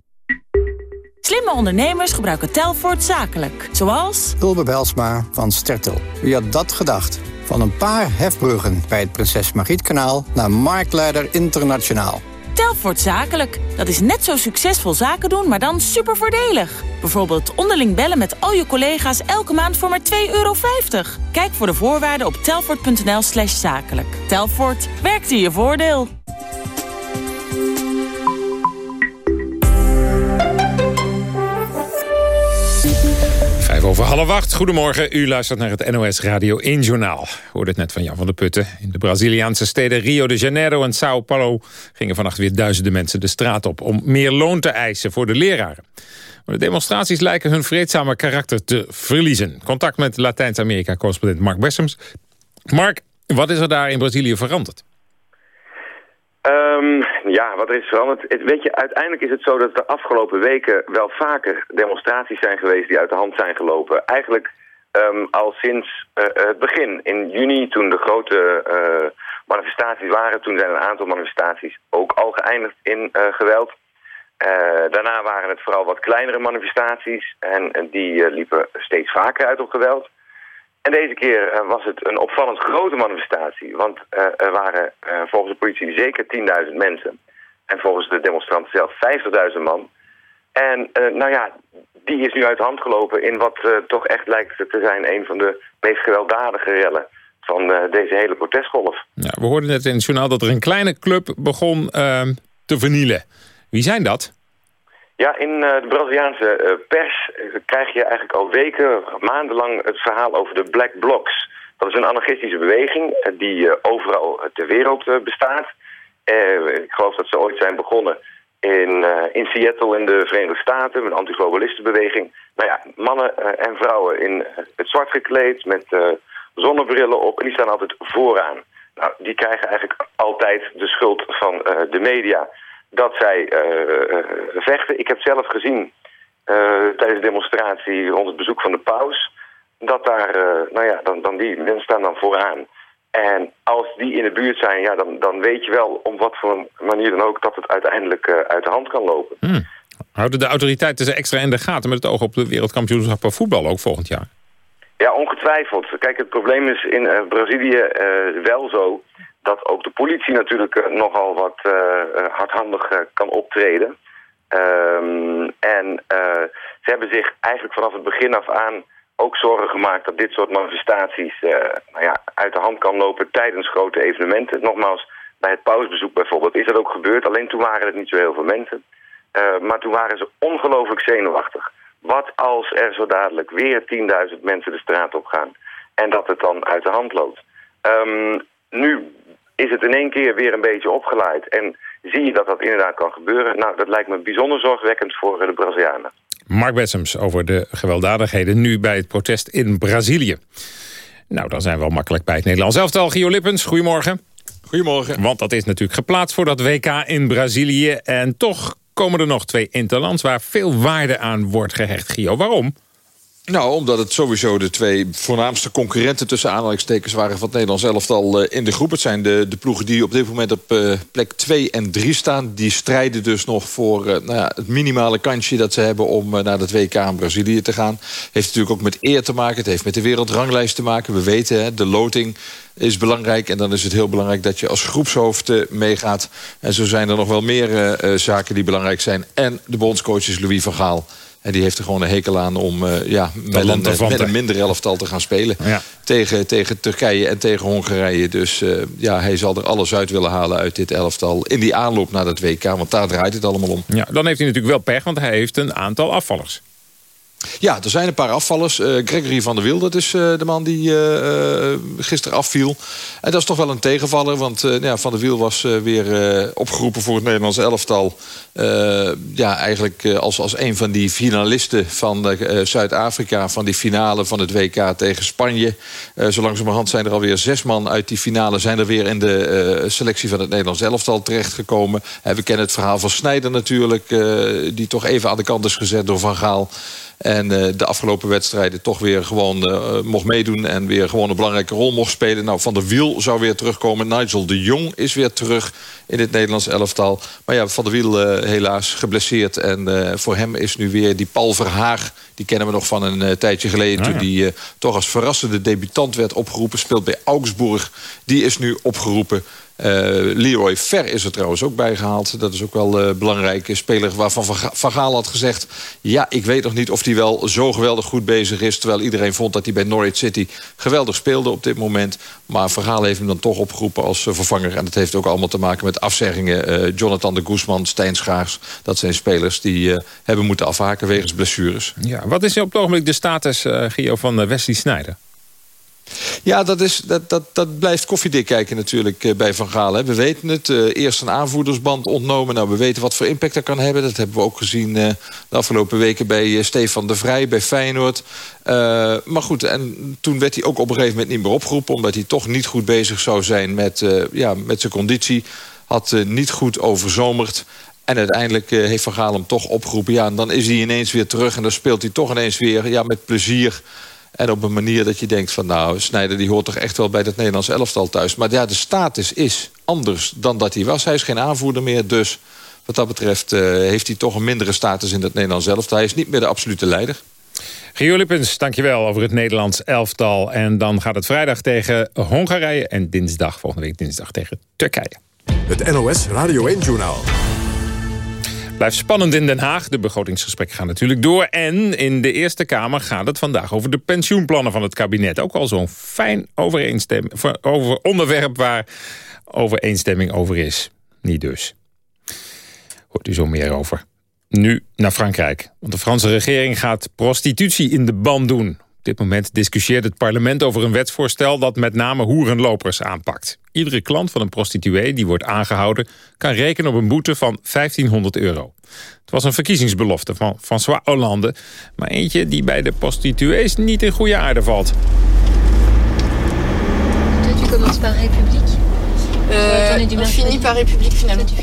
Slimme ondernemers gebruiken Telfort zakelijk. Zoals... Ulbe Belsma van Stertel. Wie had dat gedacht? Van een paar hefbruggen bij het Prinses Margrietkanaal... naar marktleider internationaal. Telfort Zakelijk. Dat is net zo succesvol zaken doen, maar dan super voordelig. Bijvoorbeeld onderling bellen met al je collega's elke maand voor maar 2,50 euro. Kijk voor de voorwaarden op telfort.nl slash zakelijk. Telfort, werkt in je voordeel. Over half acht. Goedemorgen. U luistert naar het NOS Radio 1 Journaal. Hoorde het net van Jan van der Putten. In de Braziliaanse steden Rio de Janeiro en Sao Paulo... gingen vannacht weer duizenden mensen de straat op... om meer loon te eisen voor de leraren. Maar de demonstraties lijken hun vreedzame karakter te verliezen. Contact met Latijns-Amerika-correspondent Mark Bessems. Mark, wat is er daar in Brazilië veranderd? Um, ja, wat er is veranderd. Het, weet je, uiteindelijk is het zo dat de afgelopen weken wel vaker demonstraties zijn geweest die uit de hand zijn gelopen. Eigenlijk um, al sinds uh, het begin. In juni, toen de grote uh, manifestaties waren, toen zijn een aantal manifestaties ook al geëindigd in geweld. daarna waren het vooral wat kleinere manifestaties en die liepen steeds vaker uit op geweld. En deze keer uh, was het een opvallend grote manifestatie. Want uh, er waren uh, volgens de politie zeker 10.000 mensen. En volgens de demonstranten zelf 50.000 man. En nou ja, die is nu uit hand gelopen in wat toch echt lijkt te zijn... een van de meest gewelddadige rellen van deze hele protestgolf. We hoorden net in het journaal dat er een kleine club begon te vernielen. Wie zijn dat? Ja, in uh, de Braziliaanse uh, pers krijg je eigenlijk al weken, maandenlang het verhaal over de Black Blocs. Dat is een anarchistische beweging die overal ter wereld bestaat. ik geloof dat ze ooit zijn begonnen in, in Seattle in de Verenigde Staten, een antiglobalistenbeweging. Nou ja, mannen en vrouwen in het zwart gekleed, met zonnebrillen op, die staan altijd vooraan. Nou, die krijgen eigenlijk altijd de schuld van de media dat zij uh, vechten. Ik heb zelf gezien uh, tijdens de demonstratie rond het bezoek van de paus... dat daar, nou ja, dan, dan die mensen staan dan vooraan. En als die in de buurt zijn, ja, dan, dan weet je wel om wat voor manier dan ook... dat het uiteindelijk uit de hand kan lopen. Hmm. Houden de autoriteiten ze extra in de gaten... met het oog op de wereldkampioenschappen voetbal ook volgend jaar? Ja, ongetwijfeld. Kijk, het probleem is in Brazilië wel zo dat ook de politie natuurlijk uh, nogal wat uh, hardhandig uh, kan optreden. Um, en ze hebben zich eigenlijk vanaf het begin af aan ook zorgen gemaakt dat dit soort manifestaties nou ja, uit de hand kan lopen tijdens grote evenementen. Nogmaals, bij het pausbezoek bijvoorbeeld is dat ook gebeurd, alleen toen waren het niet zo heel veel mensen. maar toen waren ze ongelooflijk zenuwachtig. Wat als er zo dadelijk weer 10.000 mensen de straat op gaan en dat het dan uit de hand loopt? Um, nu is het in één keer weer een beetje opgeleid. En zie je dat dat inderdaad kan gebeuren. Nou, dat lijkt me bijzonder zorgwekkend voor de Brazilianen. Mark Bessems over de gewelddadigheden nu bij het protest in Brazilië. Nou, dan zijn we al makkelijk bij het Nederlands elftal. Gio Lippens, goedemorgen. Goedemorgen. Want dat is natuurlijk geplaatst voor dat WK in Brazilië. En toch komen er nog twee interlands waar veel waarde aan wordt gehecht. Gio, waarom? Nou, omdat het sowieso de twee voornaamste concurrenten... tussen aanhalingstekens waren van het Nederlands elftal uh, in de groep. Het zijn de, de ploegen die op dit moment op uh, plek 2 en 3 staan. Die strijden dus nog voor uh, nou ja, het minimale kansje dat ze hebben... om naar het WK in Brazilië te gaan. Heeft natuurlijk ook met eer te maken. Het heeft met de wereldranglijst te maken. We weten, hè, de loting is belangrijk. En dan is het heel belangrijk dat je als groepshoofd meegaat. En zo zijn er nog wel meer zaken die belangrijk zijn. En de bondscoach is Louis van Gaal... En die heeft er gewoon een hekel aan om uh, ja, met, een, met een minder elftal te gaan spelen. Ja. Tegen, tegen Turkije en tegen Hongarije. Dus uh, ja, hij zal er alles uit willen halen uit dit elftal. In die aanloop naar het WK, want daar draait het allemaal om. Ja, dan heeft hij natuurlijk wel pech, want hij heeft een aantal afvallers. Ja, er zijn een paar afvallers. Uh, Gregory van der Wiel, dat is uh, de man die uh, gisteren afviel. En dat is toch wel een tegenvaller. Want ja, Van der Wiel was weer opgeroepen voor het Nederlands elftal. ja, eigenlijk als, als een van die finalisten van Zuid-Afrika... van die finale van het WK tegen Spanje. zo langzamerhand zijn er alweer zes man uit die finale... zijn er weer in de selectie van het Nederlands elftal terechtgekomen. we kennen het verhaal van Snijder natuurlijk... die toch even aan de kant is gezet door Van Gaal... En uh, de afgelopen wedstrijden toch weer gewoon uh, mocht meedoen... en weer gewoon een belangrijke rol mocht spelen. Nou, Van der Wiel zou weer terugkomen. Nigel de Jong is weer terug in het Nederlands elftal. Maar ja, Van der Wiel uh, helaas geblesseerd. En voor hem is nu weer die Paul Verhaag... die kennen we nog van een tijdje geleden... toen die toch als verrassende debutant werd opgeroepen. Speelt bij Augsburg. Die is nu opgeroepen. Uh, Leroy Ver is er trouwens ook bijgehaald. Dat is ook wel een uh, belangrijke speler waarvan Van Gaal had gezegd... ja, ik weet nog niet of hij wel zo geweldig goed bezig is... terwijl iedereen vond dat hij bij Norwich City geweldig speelde op dit moment. Maar Van Gaal heeft hem dan toch opgeroepen als uh, vervanger. En dat heeft ook allemaal te maken met afzeggingen. Jonathan de Guzman, Stijn Schaars, dat zijn spelers... die hebben moeten afhaken wegens blessures. Ja, wat is op het ogenblik de status, Gio, van Wesley Sneijder? Ja, dat, is, dat, dat, dat blijft koffiedik kijken natuurlijk uh, bij Van Gaal. Hè. We weten het. Uh, eerst een aanvoerdersband ontnomen. Nou, we weten wat voor impact dat kan hebben. Dat hebben we ook gezien uh, de afgelopen weken bij Stefan de Vrij, bij Feyenoord. maar goed, en toen werd hij ook op een gegeven moment niet meer opgeroepen... omdat hij toch niet goed bezig zou zijn met, ja, met zijn conditie. Had niet goed overzomerd. En uiteindelijk heeft Van Gaal hem toch opgeroepen. Ja, en dan is hij ineens weer terug en dan speelt hij toch ineens weer ja, met plezier... En op een manier dat je denkt van nou, Snijder die hoort toch echt wel bij het Nederlands elftal thuis. Maar ja, de status is anders dan dat hij was. Hij is geen aanvoerder meer, dus wat dat betreft uh, heeft hij toch een mindere status in het Nederlands elftal. Hij is niet meer de absolute leider. Gio Lippens, dankjewel over het Nederlands elftal. En dan gaat het vrijdag tegen Hongarije en dinsdag, volgende week dinsdag tegen Turkije. Het NOS Radio 1-journaal. Blijft spannend in Den Haag. De begrotingsgesprekken gaan natuurlijk door. En in de Eerste Kamer gaat het vandaag over de pensioenplannen van het kabinet. Ook al zo'n fijn over onderwerp waar overeenstemming over is. Niet dus. Hoort u zo meer over. Nu naar Frankrijk. Want de Franse regering gaat prostitutie in de ban doen. Op dit moment discussieert het parlement over een wetsvoorstel... dat met name hoerenlopers aanpakt. Iedere klant van een prostituee die wordt aangehouden... kan rekenen op een boete van 1500 euro. Het was een verkiezingsbelofte van François Hollande... maar eentje die bij de prostituees niet in goede aarde valt.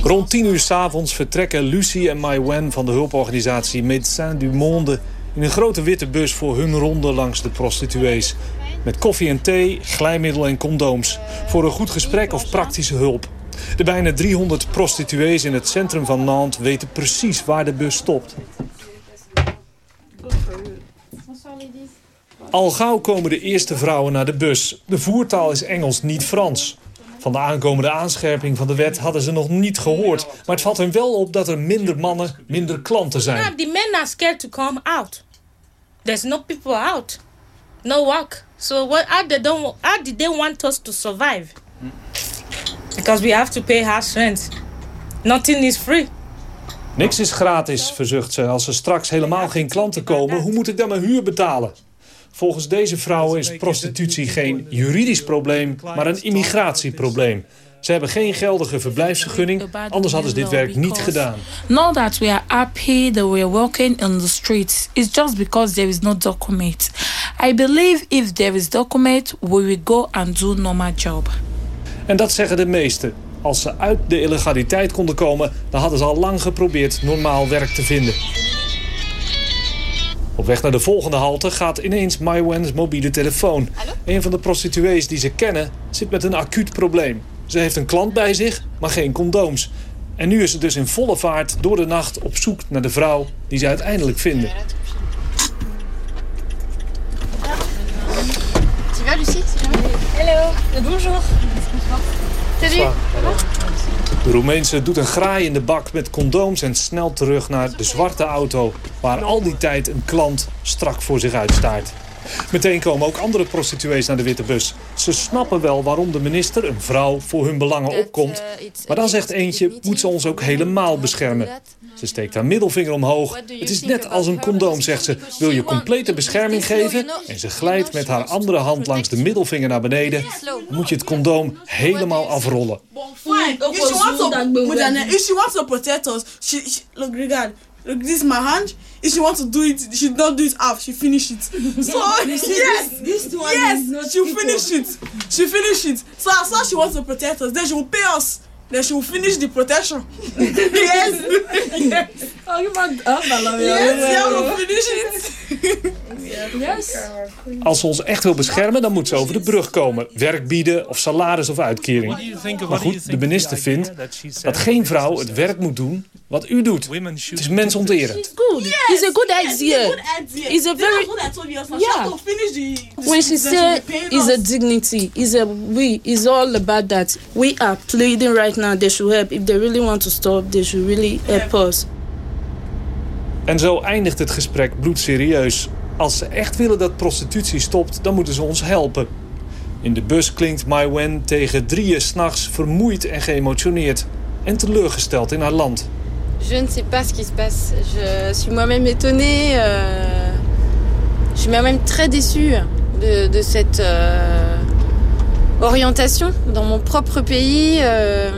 Rond 10 uur s'avonds vertrekken Lucie en Mai van de hulporganisatie Médecins du Monde in een grote witte bus voor hun ronde langs de prostituees. Met koffie en thee, glijmiddel en condooms. Voor een goed gesprek of praktische hulp. De bijna 300 prostituees in het centrum van Nantes weten precies waar de bus stopt. Al gauw komen de eerste vrouwen naar de bus. De voertaal is Engels, niet Frans. Van de aankomende aanscherping van de wet hadden ze nog niet gehoord. Maar het valt hen wel op dat er minder mannen, minder klanten zijn. Come out. There's no people out. No work. So what how they don't how did they want us to survive? Because we have to pay house rent. Nothing is free. Niks is gratis, verzucht ze. Als er straks helemaal geen klanten komen, hoe moet ik dan mijn huur betalen? Volgens deze vrouwen is prostitutie geen juridisch probleem, maar een immigratieprobleem. Ze hebben geen geldige verblijfsvergunning, anders hadden ze dit werk niet gedaan. Not that we are happy that we are working in the streets. It's just because there is no document. I believe if there is document, we will go and do normal job. En dat zeggen de meesten. Als ze uit de illegaliteit konden komen, dan hadden ze al lang geprobeerd normaal werk te vinden. Op weg naar de volgende halte gaat ineens Maiwen's mobiele telefoon. Een van de prostituees die ze kennen zit met een acuut probleem. Ze heeft een klant bij zich, maar geen condooms. En nu is ze dus in volle vaart door de nacht op zoek naar de vrouw die ze uiteindelijk vinden. Lucie Hello, bonjour. Salut. De Roemeense doet een graai in de bak met condooms en snelt terug naar de zwarte auto... waar al die tijd een klant strak voor zich uitstaart. Meteen komen ook andere prostituees naar de witte bus. Ze snappen wel waarom de minister, een vrouw, voor hun belangen opkomt. Maar dan zegt eentje, moet ze ons ook helemaal beschermen. Ze steekt haar middelvinger omhoog. Het is net als een condoom, zegt ze. Wil je complete bescherming geven? En ze glijdt met haar andere hand langs de middelvinger naar beneden. Dan moet je het condoom helemaal afrollen. Fine. If she wants to, protect us, she look, regard. Look, this is my hand. If she wants to do it, she not do it half. She finish it. [LAUGHS] So yes, this one yes, she'll finish it. She finish it. So as long as she wants to protect us, then she will pay us. Then she will finish the protection. [LAUGHS] yes. yes. [LAUGHS] Oh, you want? Oh, I love you. Yes, yeah, will finish it. [LAUGHS] Yes. Als ze ons echt wil beschermen, dan moet ze over de brug komen. Werk bieden of salaris of uitkering. Maar goed, de minister vindt dat geen vrouw het werk moet doen wat u doet. Het is mensonterend. Good. It's a good idea. It's a very yeah. When she say is a dignity, is a we, is all about that. We are pleading right now. They should help. If they really want to stop, they should really help us. En zo eindigt het gesprek bloedserieus. Als ze echt willen dat prostitutie stopt, dan moeten ze ons helpen. In de bus klinkt Mai Wen tegen drieën s'nachts vermoeid en geëmotioneerd. En teleurgesteld in haar land. Je ne sais pas ce qui se passe. Je suis moi-même étonnée. euh, je suis moi-même très déçue de, de cette euh, orientation dans mon propre pays. euh,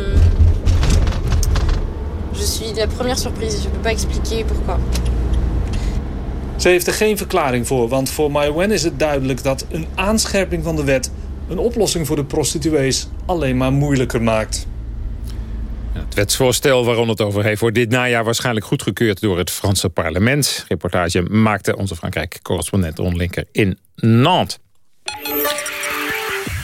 je suis la première surprise. Je ne peux pas expliquer pourquoi. Ze heeft er geen verklaring voor, want voor Mai Wen is het duidelijk dat een aanscherping van de wet een oplossing voor de prostituees alleen maar moeilijker maakt. Het wetsvoorstel waarom het over heeft... wordt dit najaar waarschijnlijk goedgekeurd door het Franse parlement. Reportage maakte onze Frankrijk-correspondent Ron Linker in Nantes.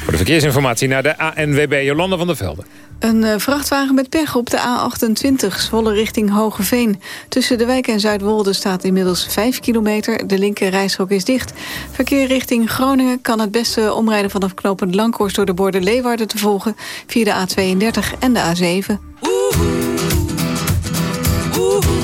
Voor de verkeersinformatie naar de ANWB Jolanda van der Velde. Een eh, vrachtwagen met pech op de A28, Zwolle richting Hogeveen. Tussen de wijk en Zuidwolde staat inmiddels 5 kilometer. De linker rijstrook is dicht. Verkeer richting Groningen kan het beste omrijden vanaf knooppunt Langhorst... door de borden Leeuwarden te volgen via de A32 en de A7. Well,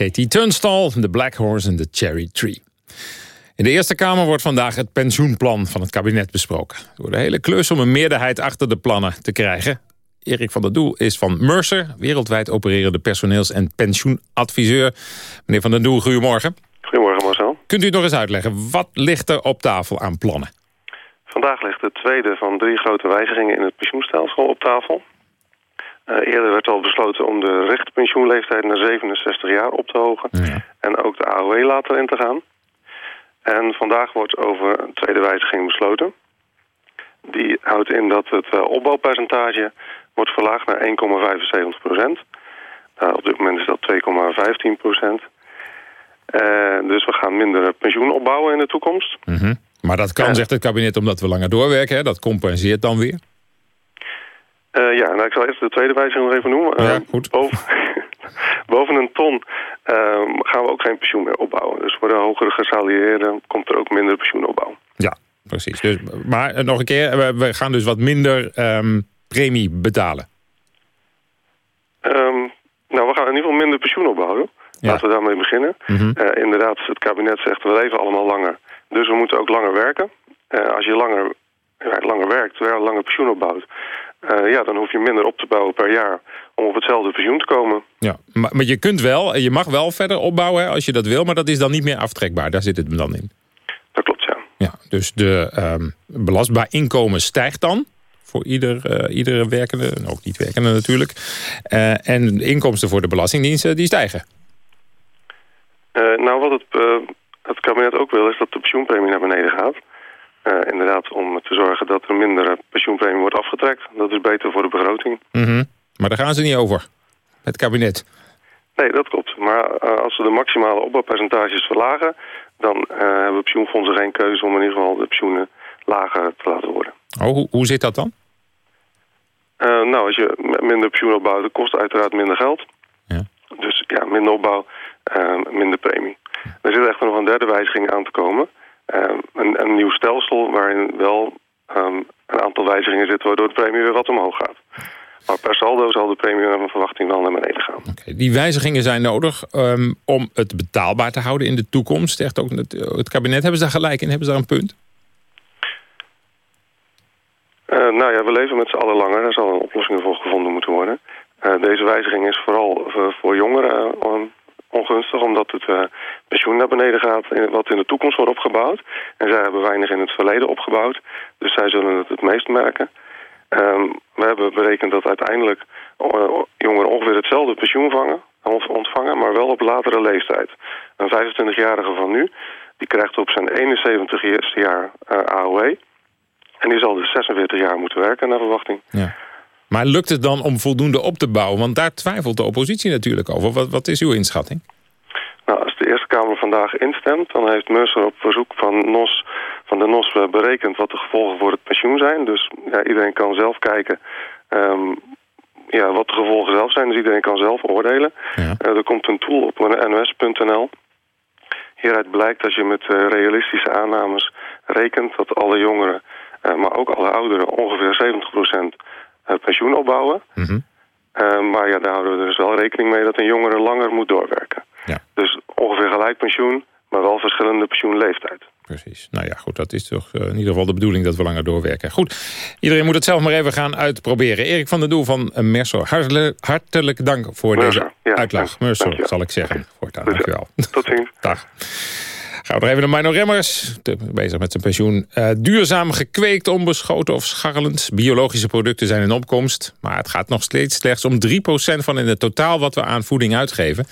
Katie Tunstall, The Black Horse en The Cherry Tree. In de Eerste Kamer wordt vandaag het pensioenplan van het kabinet besproken. Door de hele klus om een meerderheid achter de plannen te krijgen. Erik van der Doel is van Mercer, wereldwijd opererende personeels- en pensioenadviseur. Meneer van der Doel, goedemorgen. Goedemorgen Marcel. Kunt u nog eens uitleggen, wat ligt er op tafel aan plannen? Vandaag ligt de tweede van drie grote wijzigingen in het pensioenstelsel op tafel. Eh, eerder werd al besloten om de richtpensioenleeftijd naar 67 jaar op te hogen. En ook de AOW later in te gaan. En vandaag wordt over een tweede wijziging besloten. Die houdt in dat het eh, opbouwpercentage wordt verlaagd naar 1,75 procent. Nou, op dit moment is dat 2,15 procent. Eh, dus we gaan minder pensioen opbouwen in de toekomst. Mhm. Maar dat kan, zegt het kabinet, omdat we langer doorwerken. Hè? Dat compenseert dan weer. Eh, ja, nou, ik zal eerst de tweede wijziging nog even noemen. Ja, Eh, goed. Boven, [LAUGHS] boven een ton ehm, gaan we ook geen pensioen meer opbouwen. Dus voor de hogere gesalieerden komt er ook minder pensioenopbouw. Ja, precies. Dus, maar eh, nog een keer, we, we gaan dus wat minder ehm, premie betalen. Ehm, nou, we gaan in ieder geval minder pensioen opbouwen. Laten we daarmee beginnen. Mhm. Eh, inderdaad, het kabinet zegt we leven allemaal langer. Dus we moeten ook langer werken. Als je langer, ja, langer werkt, wel langer pensioen opbouwt... eh, ja, dan hoef je minder op te bouwen per jaar om op hetzelfde pensioen te komen. Ja, maar, maar je kunt wel, je mag wel verder opbouwen hè, als je dat wil... maar dat is dan niet meer aftrekbaar. Daar zit het dan in. Dat klopt, ja. Ja, dus de ehm, belastbaar inkomen stijgt dan... voor ieder, eh, iedere werkende, en ook niet werkende natuurlijk. Eh, en de inkomsten voor de Belastingdienst die stijgen. Nou, wat het, het kabinet ook wil, is dat de pensioenpremie naar beneden gaat. Eh, inderdaad, om te zorgen dat er minder pensioenpremie wordt afgetrekt. Dat is beter voor de begroting. Mhm. Maar daar gaan ze niet over, het kabinet. Nee, dat klopt. Maar eh, als we de maximale opbouwpercentages verlagen... dan eh, hebben pensioenfondsen geen keuze om in ieder geval de pensioenen lager te laten worden. Oh, hoe, hoe zit dat dan? Eh, nou, als je minder pensioen opbouwt, dat kost uiteraard minder geld. Ja. Dus ja, minder opbouw, eh, minder premie. Er zit echter nog een derde wijziging aan te komen. Eh, een, een nieuw stelsel waarin wel ehm, een aantal wijzigingen zitten... waardoor de premie weer wat omhoog gaat. Maar per saldo zal de premie naar mijn verwachting wel naar beneden gaan. Die wijzigingen zijn nodig ehm, om het betaalbaar te houden in de toekomst. Zegt ook het, het kabinet, hebben ze daar gelijk in? Hebben ze daar een punt? Eh, nou ja, we leven met z'n allen langer. Daar zal een oplossing voor gevonden moeten worden. Eh, deze wijziging is vooral voor, voor jongeren eh, ongunstig... omdat het eh, pensioen naar beneden gaat... wat in de toekomst wordt opgebouwd. En zij hebben weinig in het verleden opgebouwd. Dus zij zullen het het meest merken. Ehm, we hebben berekend dat uiteindelijk eh, jongeren ongeveer hetzelfde pensioen vangen, ontvangen... maar wel op latere leeftijd. Een 25-jarige van nu... die krijgt op zijn 71ste jaar eh, AOW... En die zal dus 46 jaar moeten werken naar verwachting. Ja. Maar lukt het dan om voldoende op te bouwen? Want daar twijfelt de oppositie natuurlijk over. Wat, wat is uw inschatting? Nou, als de Eerste Kamer vandaag instemt... dan heeft Mercer op verzoek van, NOS, van de NOS eh, berekend... wat de gevolgen voor het pensioen zijn. Dus ja, iedereen kan zelf kijken ehm, ja, wat de gevolgen zelf zijn. Dus iedereen kan zelf oordelen. Eh, er komt een tool op nos.nl. Hieruit blijkt dat je met eh, realistische aannames rekent... dat alle jongeren, maar ook alle ouderen... ongeveer 70% eh, pensioen opbouwen. Eh, maar ja, daar houden we dus wel rekening mee dat een jongere langer moet doorwerken. Dus ongeveer gelijk pensioen, maar wel verschillende pensioenleeftijd. Precies. Nou ja, goed, dat is toch eh, in ieder geval de bedoeling dat we langer doorwerken. Goed, iedereen moet het zelf maar even gaan uitproberen. Erik van der Doel van eh, Merso, hartelijk, dank voor deze ja, uitleg. Merso, zal ik zeggen. Voortaan, dankjewel. Tot ziens. [LAUGHS] Dag. Gaan we nog even naar Mino bezig met zijn pensioen. Eh, duurzaam gekweekt, onbeschoten of scharrelend. Biologische producten zijn in opkomst. Maar het gaat nog steeds slechts om 3% van in het totaal wat we aan voeding uitgeven.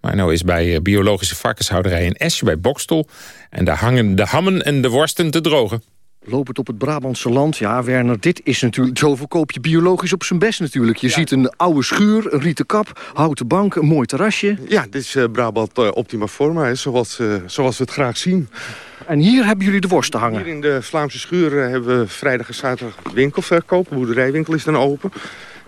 Nou is bij eh, biologische varkenshouderij een Esje bij Bokstel. En daar hangen de hammen en de worsten te drogen. Lopend op het Brabantse land, ja Werner, dit is natuurlijk... zo verkoop je biologisch op zijn best natuurlijk. Je ziet een oude schuur, een rieten kap, houten bank, een mooi terrasje. Ja, dit is eh, Brabant eh, Optima Forma, hè, zoals, eh, zoals we het graag zien. En hier hebben jullie de worsten hangen? Hier in de Vlaamse schuur hebben we vrijdag en zaterdag winkelverkoop. De boerderijwinkel is dan open.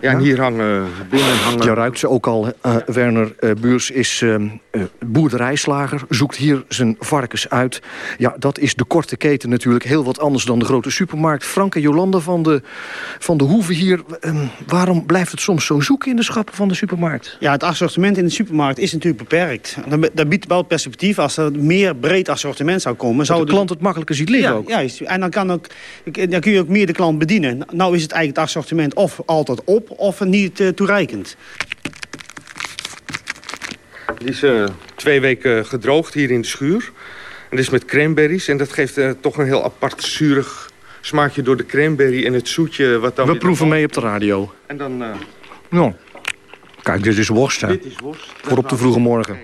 Ja, en hier hangen binnen hangen... Je ruikt ze ook al. eh, Werner eh, Buurs is eh, eh, boerderijslager, zoekt hier zijn varkens uit. Ja, dat is de korte keten natuurlijk heel wat anders dan de grote supermarkt. Frank en Jolanda van de, van de Hoeve hier. eh, waarom blijft het soms zo zoeken in de schappen van de supermarkt? Ja, het assortiment in de supermarkt is natuurlijk beperkt. Dat, dat biedt wel perspectief. Als er meer breed assortiment zou komen... Zou de klant het makkelijker ziet liggen ja, ook. Juist. En dan, kan ook, dan kun je ook meer de klant bedienen. Nou is het eigenlijk het assortiment of altijd op... of niet eh, toereikend. Die is eh, twee weken gedroogd hier in de schuur. En dit is met cranberries. En dat geeft eh, toch een heel apart zuurig smaakje door de cranberry en het zoetje. Wat dan We proeven mee op de radio. En dan... eh, Ja. Kijk, dit is worst, hè? Dit is worst. Voor op de vroege morgen.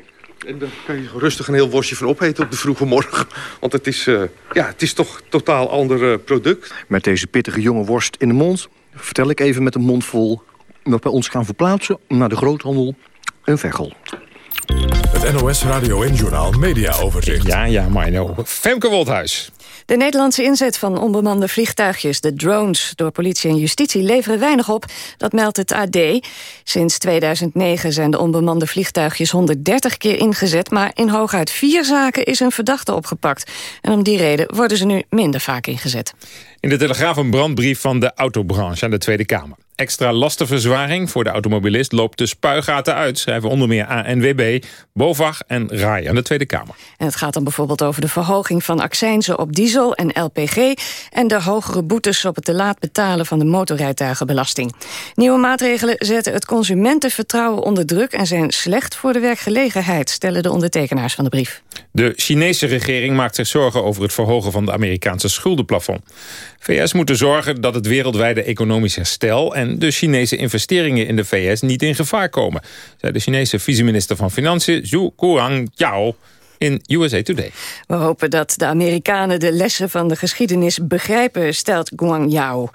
En dan kan je rustig een heel worstje van opeten op de vroege morgen. [LAUGHS] Want het is, uh, ja, het is toch een totaal ander uh, product. Met deze pittige jonge worst in de mond... vertel ik even met een mond vol... dat wij ons gaan verplaatsen naar de groothandel in Veghel. Het NOS Radio en Journaal Media Overzicht. Ja, ja, Marno. Femke Woldhuis. De Nederlandse inzet van onbemande vliegtuigjes, de drones... door politie en justitie leveren weinig op, dat meldt het AD. Sinds 2009 zijn de onbemande vliegtuigjes 130 keer ingezet... maar in hooguit vier zaken is een verdachte opgepakt. En om die reden worden ze nu minder vaak ingezet. In de Telegraaf een brandbrief van de autobranche aan de Tweede Kamer. Extra lastenverzwaring voor de automobilist loopt de spuigaten uit... schrijven onder meer ANWB, BOVAG en RAI aan de Tweede Kamer. En het gaat dan bijvoorbeeld over de verhoging van accijnzen op diesel en LPG... en de hogere boetes op het te laat betalen van de motorrijtuigenbelasting. Nieuwe maatregelen zetten het consumentenvertrouwen onder druk... en zijn slecht voor de werkgelegenheid, stellen de ondertekenaars van de brief. De Chinese regering maakt zich zorgen over het verhogen van de Amerikaanse schuldenplafond. VS moeten zorgen dat het wereldwijde economisch herstel... en de Chinese investeringen in de VS niet in gevaar komen... zei de Chinese vice-minister van Financiën Zhu Guangjiao in USA Today. We hopen dat de Amerikanen de lessen van de geschiedenis begrijpen, stelt Guangjiao.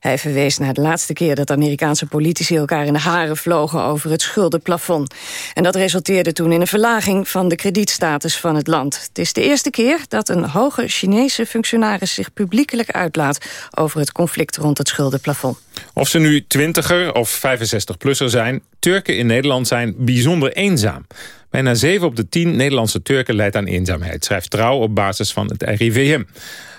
Hij verwees naar de laatste keer dat Amerikaanse politici elkaar in de haren vlogen over het schuldenplafond. En dat resulteerde toen in een verlaging van de kredietstatus van het land. Het is de eerste keer dat een hoge Chinese functionaris zich publiekelijk uitlaat over het conflict rond het schuldenplafond. Of ze nu twintiger of 65-plusser zijn, Turken in Nederland zijn bijzonder eenzaam. Bijna 7 op de 10 Nederlandse Turken leidt aan eenzaamheid... schrijft Trouw op basis van het RIVM.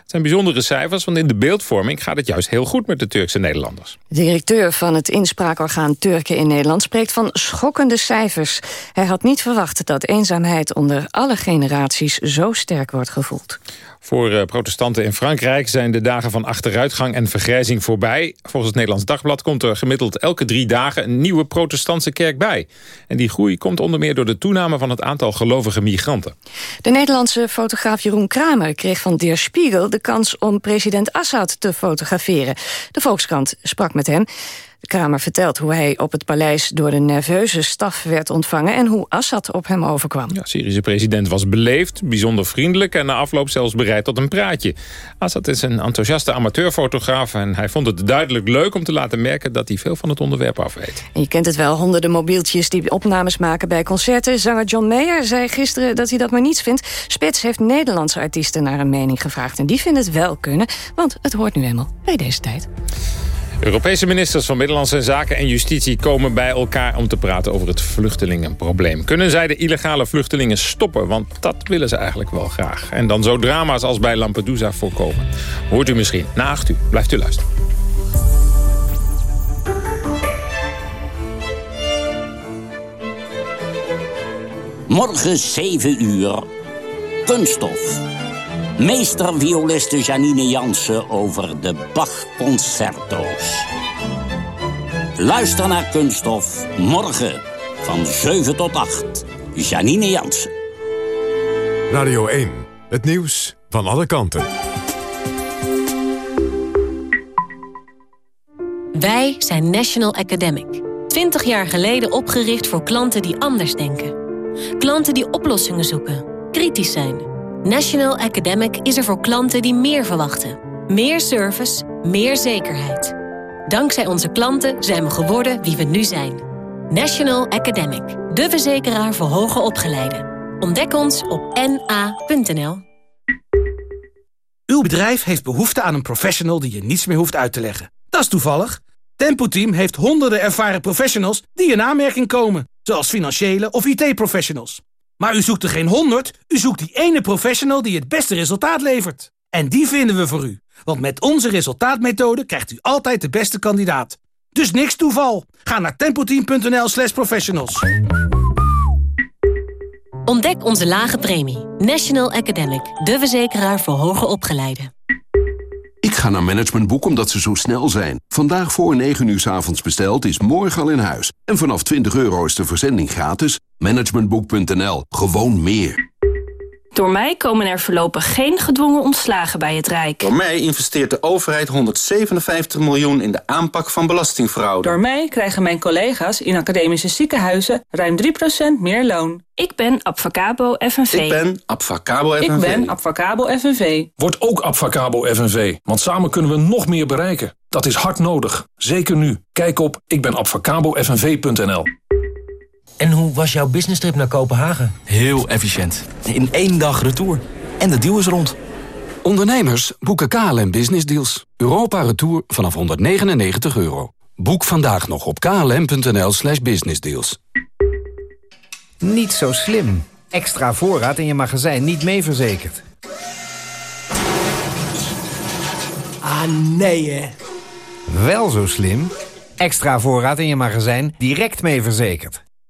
Het zijn bijzondere cijfers, want in de beeldvorming gaat het juist heel goed met de Turkse Nederlanders. De directeur van het inspraakorgaan Turken in Nederland spreekt van schokkende cijfers. Hij had niet verwacht dat eenzaamheid onder alle generaties zo sterk wordt gevoeld. Voor uh, protestanten in Frankrijk zijn de dagen van achteruitgang en vergrijzing voorbij. Volgens het Nederlands Dagblad komt er gemiddeld elke drie dagen een nieuwe protestantse kerk bij. En die groei komt onder meer door de toename van het aantal gelovige migranten. De Nederlandse fotograaf Jeroen Kramer kreeg van Der Spiegel de kans om president Assad te fotograferen. De Volkskrant sprak met hem. De Kramer vertelt hoe hij op het paleis door de nerveuze staf werd ontvangen... en hoe Assad op hem overkwam. Ja, Syrische president was beleefd, bijzonder vriendelijk... en na afloop zelfs bereid tot een praatje. Assad is een enthousiaste amateurfotograaf... en hij vond het duidelijk leuk om te laten merken... dat hij veel van het onderwerp afweet. En je kent het wel, honderden mobieltjes die opnames maken bij concerten. Zanger John Mayer zei gisteren dat hij dat maar niets vindt. Spits heeft Nederlandse artiesten naar een mening gevraagd... en die vinden het wel kunnen, want het hoort nu eenmaal bij deze tijd. Europese ministers van Binnenlandse Zaken en Justitie komen bij elkaar om te praten over het vluchtelingenprobleem. Kunnen zij de illegale vluchtelingen stoppen? Want dat willen ze eigenlijk wel graag. En dan zo drama's als bij Lampedusa voorkomen. Hoort u misschien na acht uur. Blijft u luisteren. Morgen 7 uur. Kunststof. Meestervioliste Janine Jansen over de Bach-concerto's. Luister naar Kunststof morgen van 7 tot 8. Janine Jansen. Radio 1, het nieuws van alle kanten. Wij zijn National Academic. 20 jaar geleden opgericht voor klanten die anders denken. Klanten die oplossingen zoeken, kritisch zijn National Academic is er voor klanten die meer verwachten. Meer service, meer zekerheid. Dankzij onze klanten zijn we geworden wie we nu zijn. National Academic, de verzekeraar voor hoger opgeleiden. Ontdek ons op na.nl. Uw bedrijf heeft behoefte aan een professional die je niets meer hoeft uit te leggen. Dat is toevallig. Tempo Team heeft honderden ervaren professionals die in aanmerking komen. Zoals financiële of IT-professionals. Maar u zoekt er geen honderd, u zoekt die ene professional die het beste resultaat levert. En die vinden we voor u. Want met onze resultaatmethode krijgt u altijd de beste kandidaat. Dus niks toeval. Ga naar tempoteam.nl slash professionals. Ontdek onze lage premie. National Academic, de verzekeraar voor hoger opgeleiden. Ik ga naar Managementboek omdat ze zo snel zijn. Vandaag voor 9 uur s avonds besteld is morgen al in huis. En vanaf 20 euro is de verzending gratis. Managementboek.nl. Gewoon meer. Door mij komen er voorlopig geen gedwongen ontslagen bij het Rijk. Door mij investeert de overheid 157 miljoen in de aanpak van belastingfraude. Door mij krijgen mijn collega's in academische ziekenhuizen ruim 3% meer loon. Ik ben Abfacabo FNV. Ik ben Abfacabo FNV. Ik ben Abfacabo FNV. Word ook Abfacabo FNV, want samen kunnen we nog meer bereiken. Dat is hard nodig, zeker nu. Kijk op ikbenabfacabofnv.nl En hoe was jouw business trip naar Kopenhagen? Heel efficiënt. In één dag retour. En de deal is rond. Ondernemers boeken KLM Business Deals. Europa Retour vanaf 199 euro. Boek vandaag nog op klm.nl slash businessdeals. Niet zo slim. Extra voorraad in je magazijn niet mee verzekerd. Ah, nee hè. Wel zo slim. Extra voorraad in je magazijn direct mee verzekerd.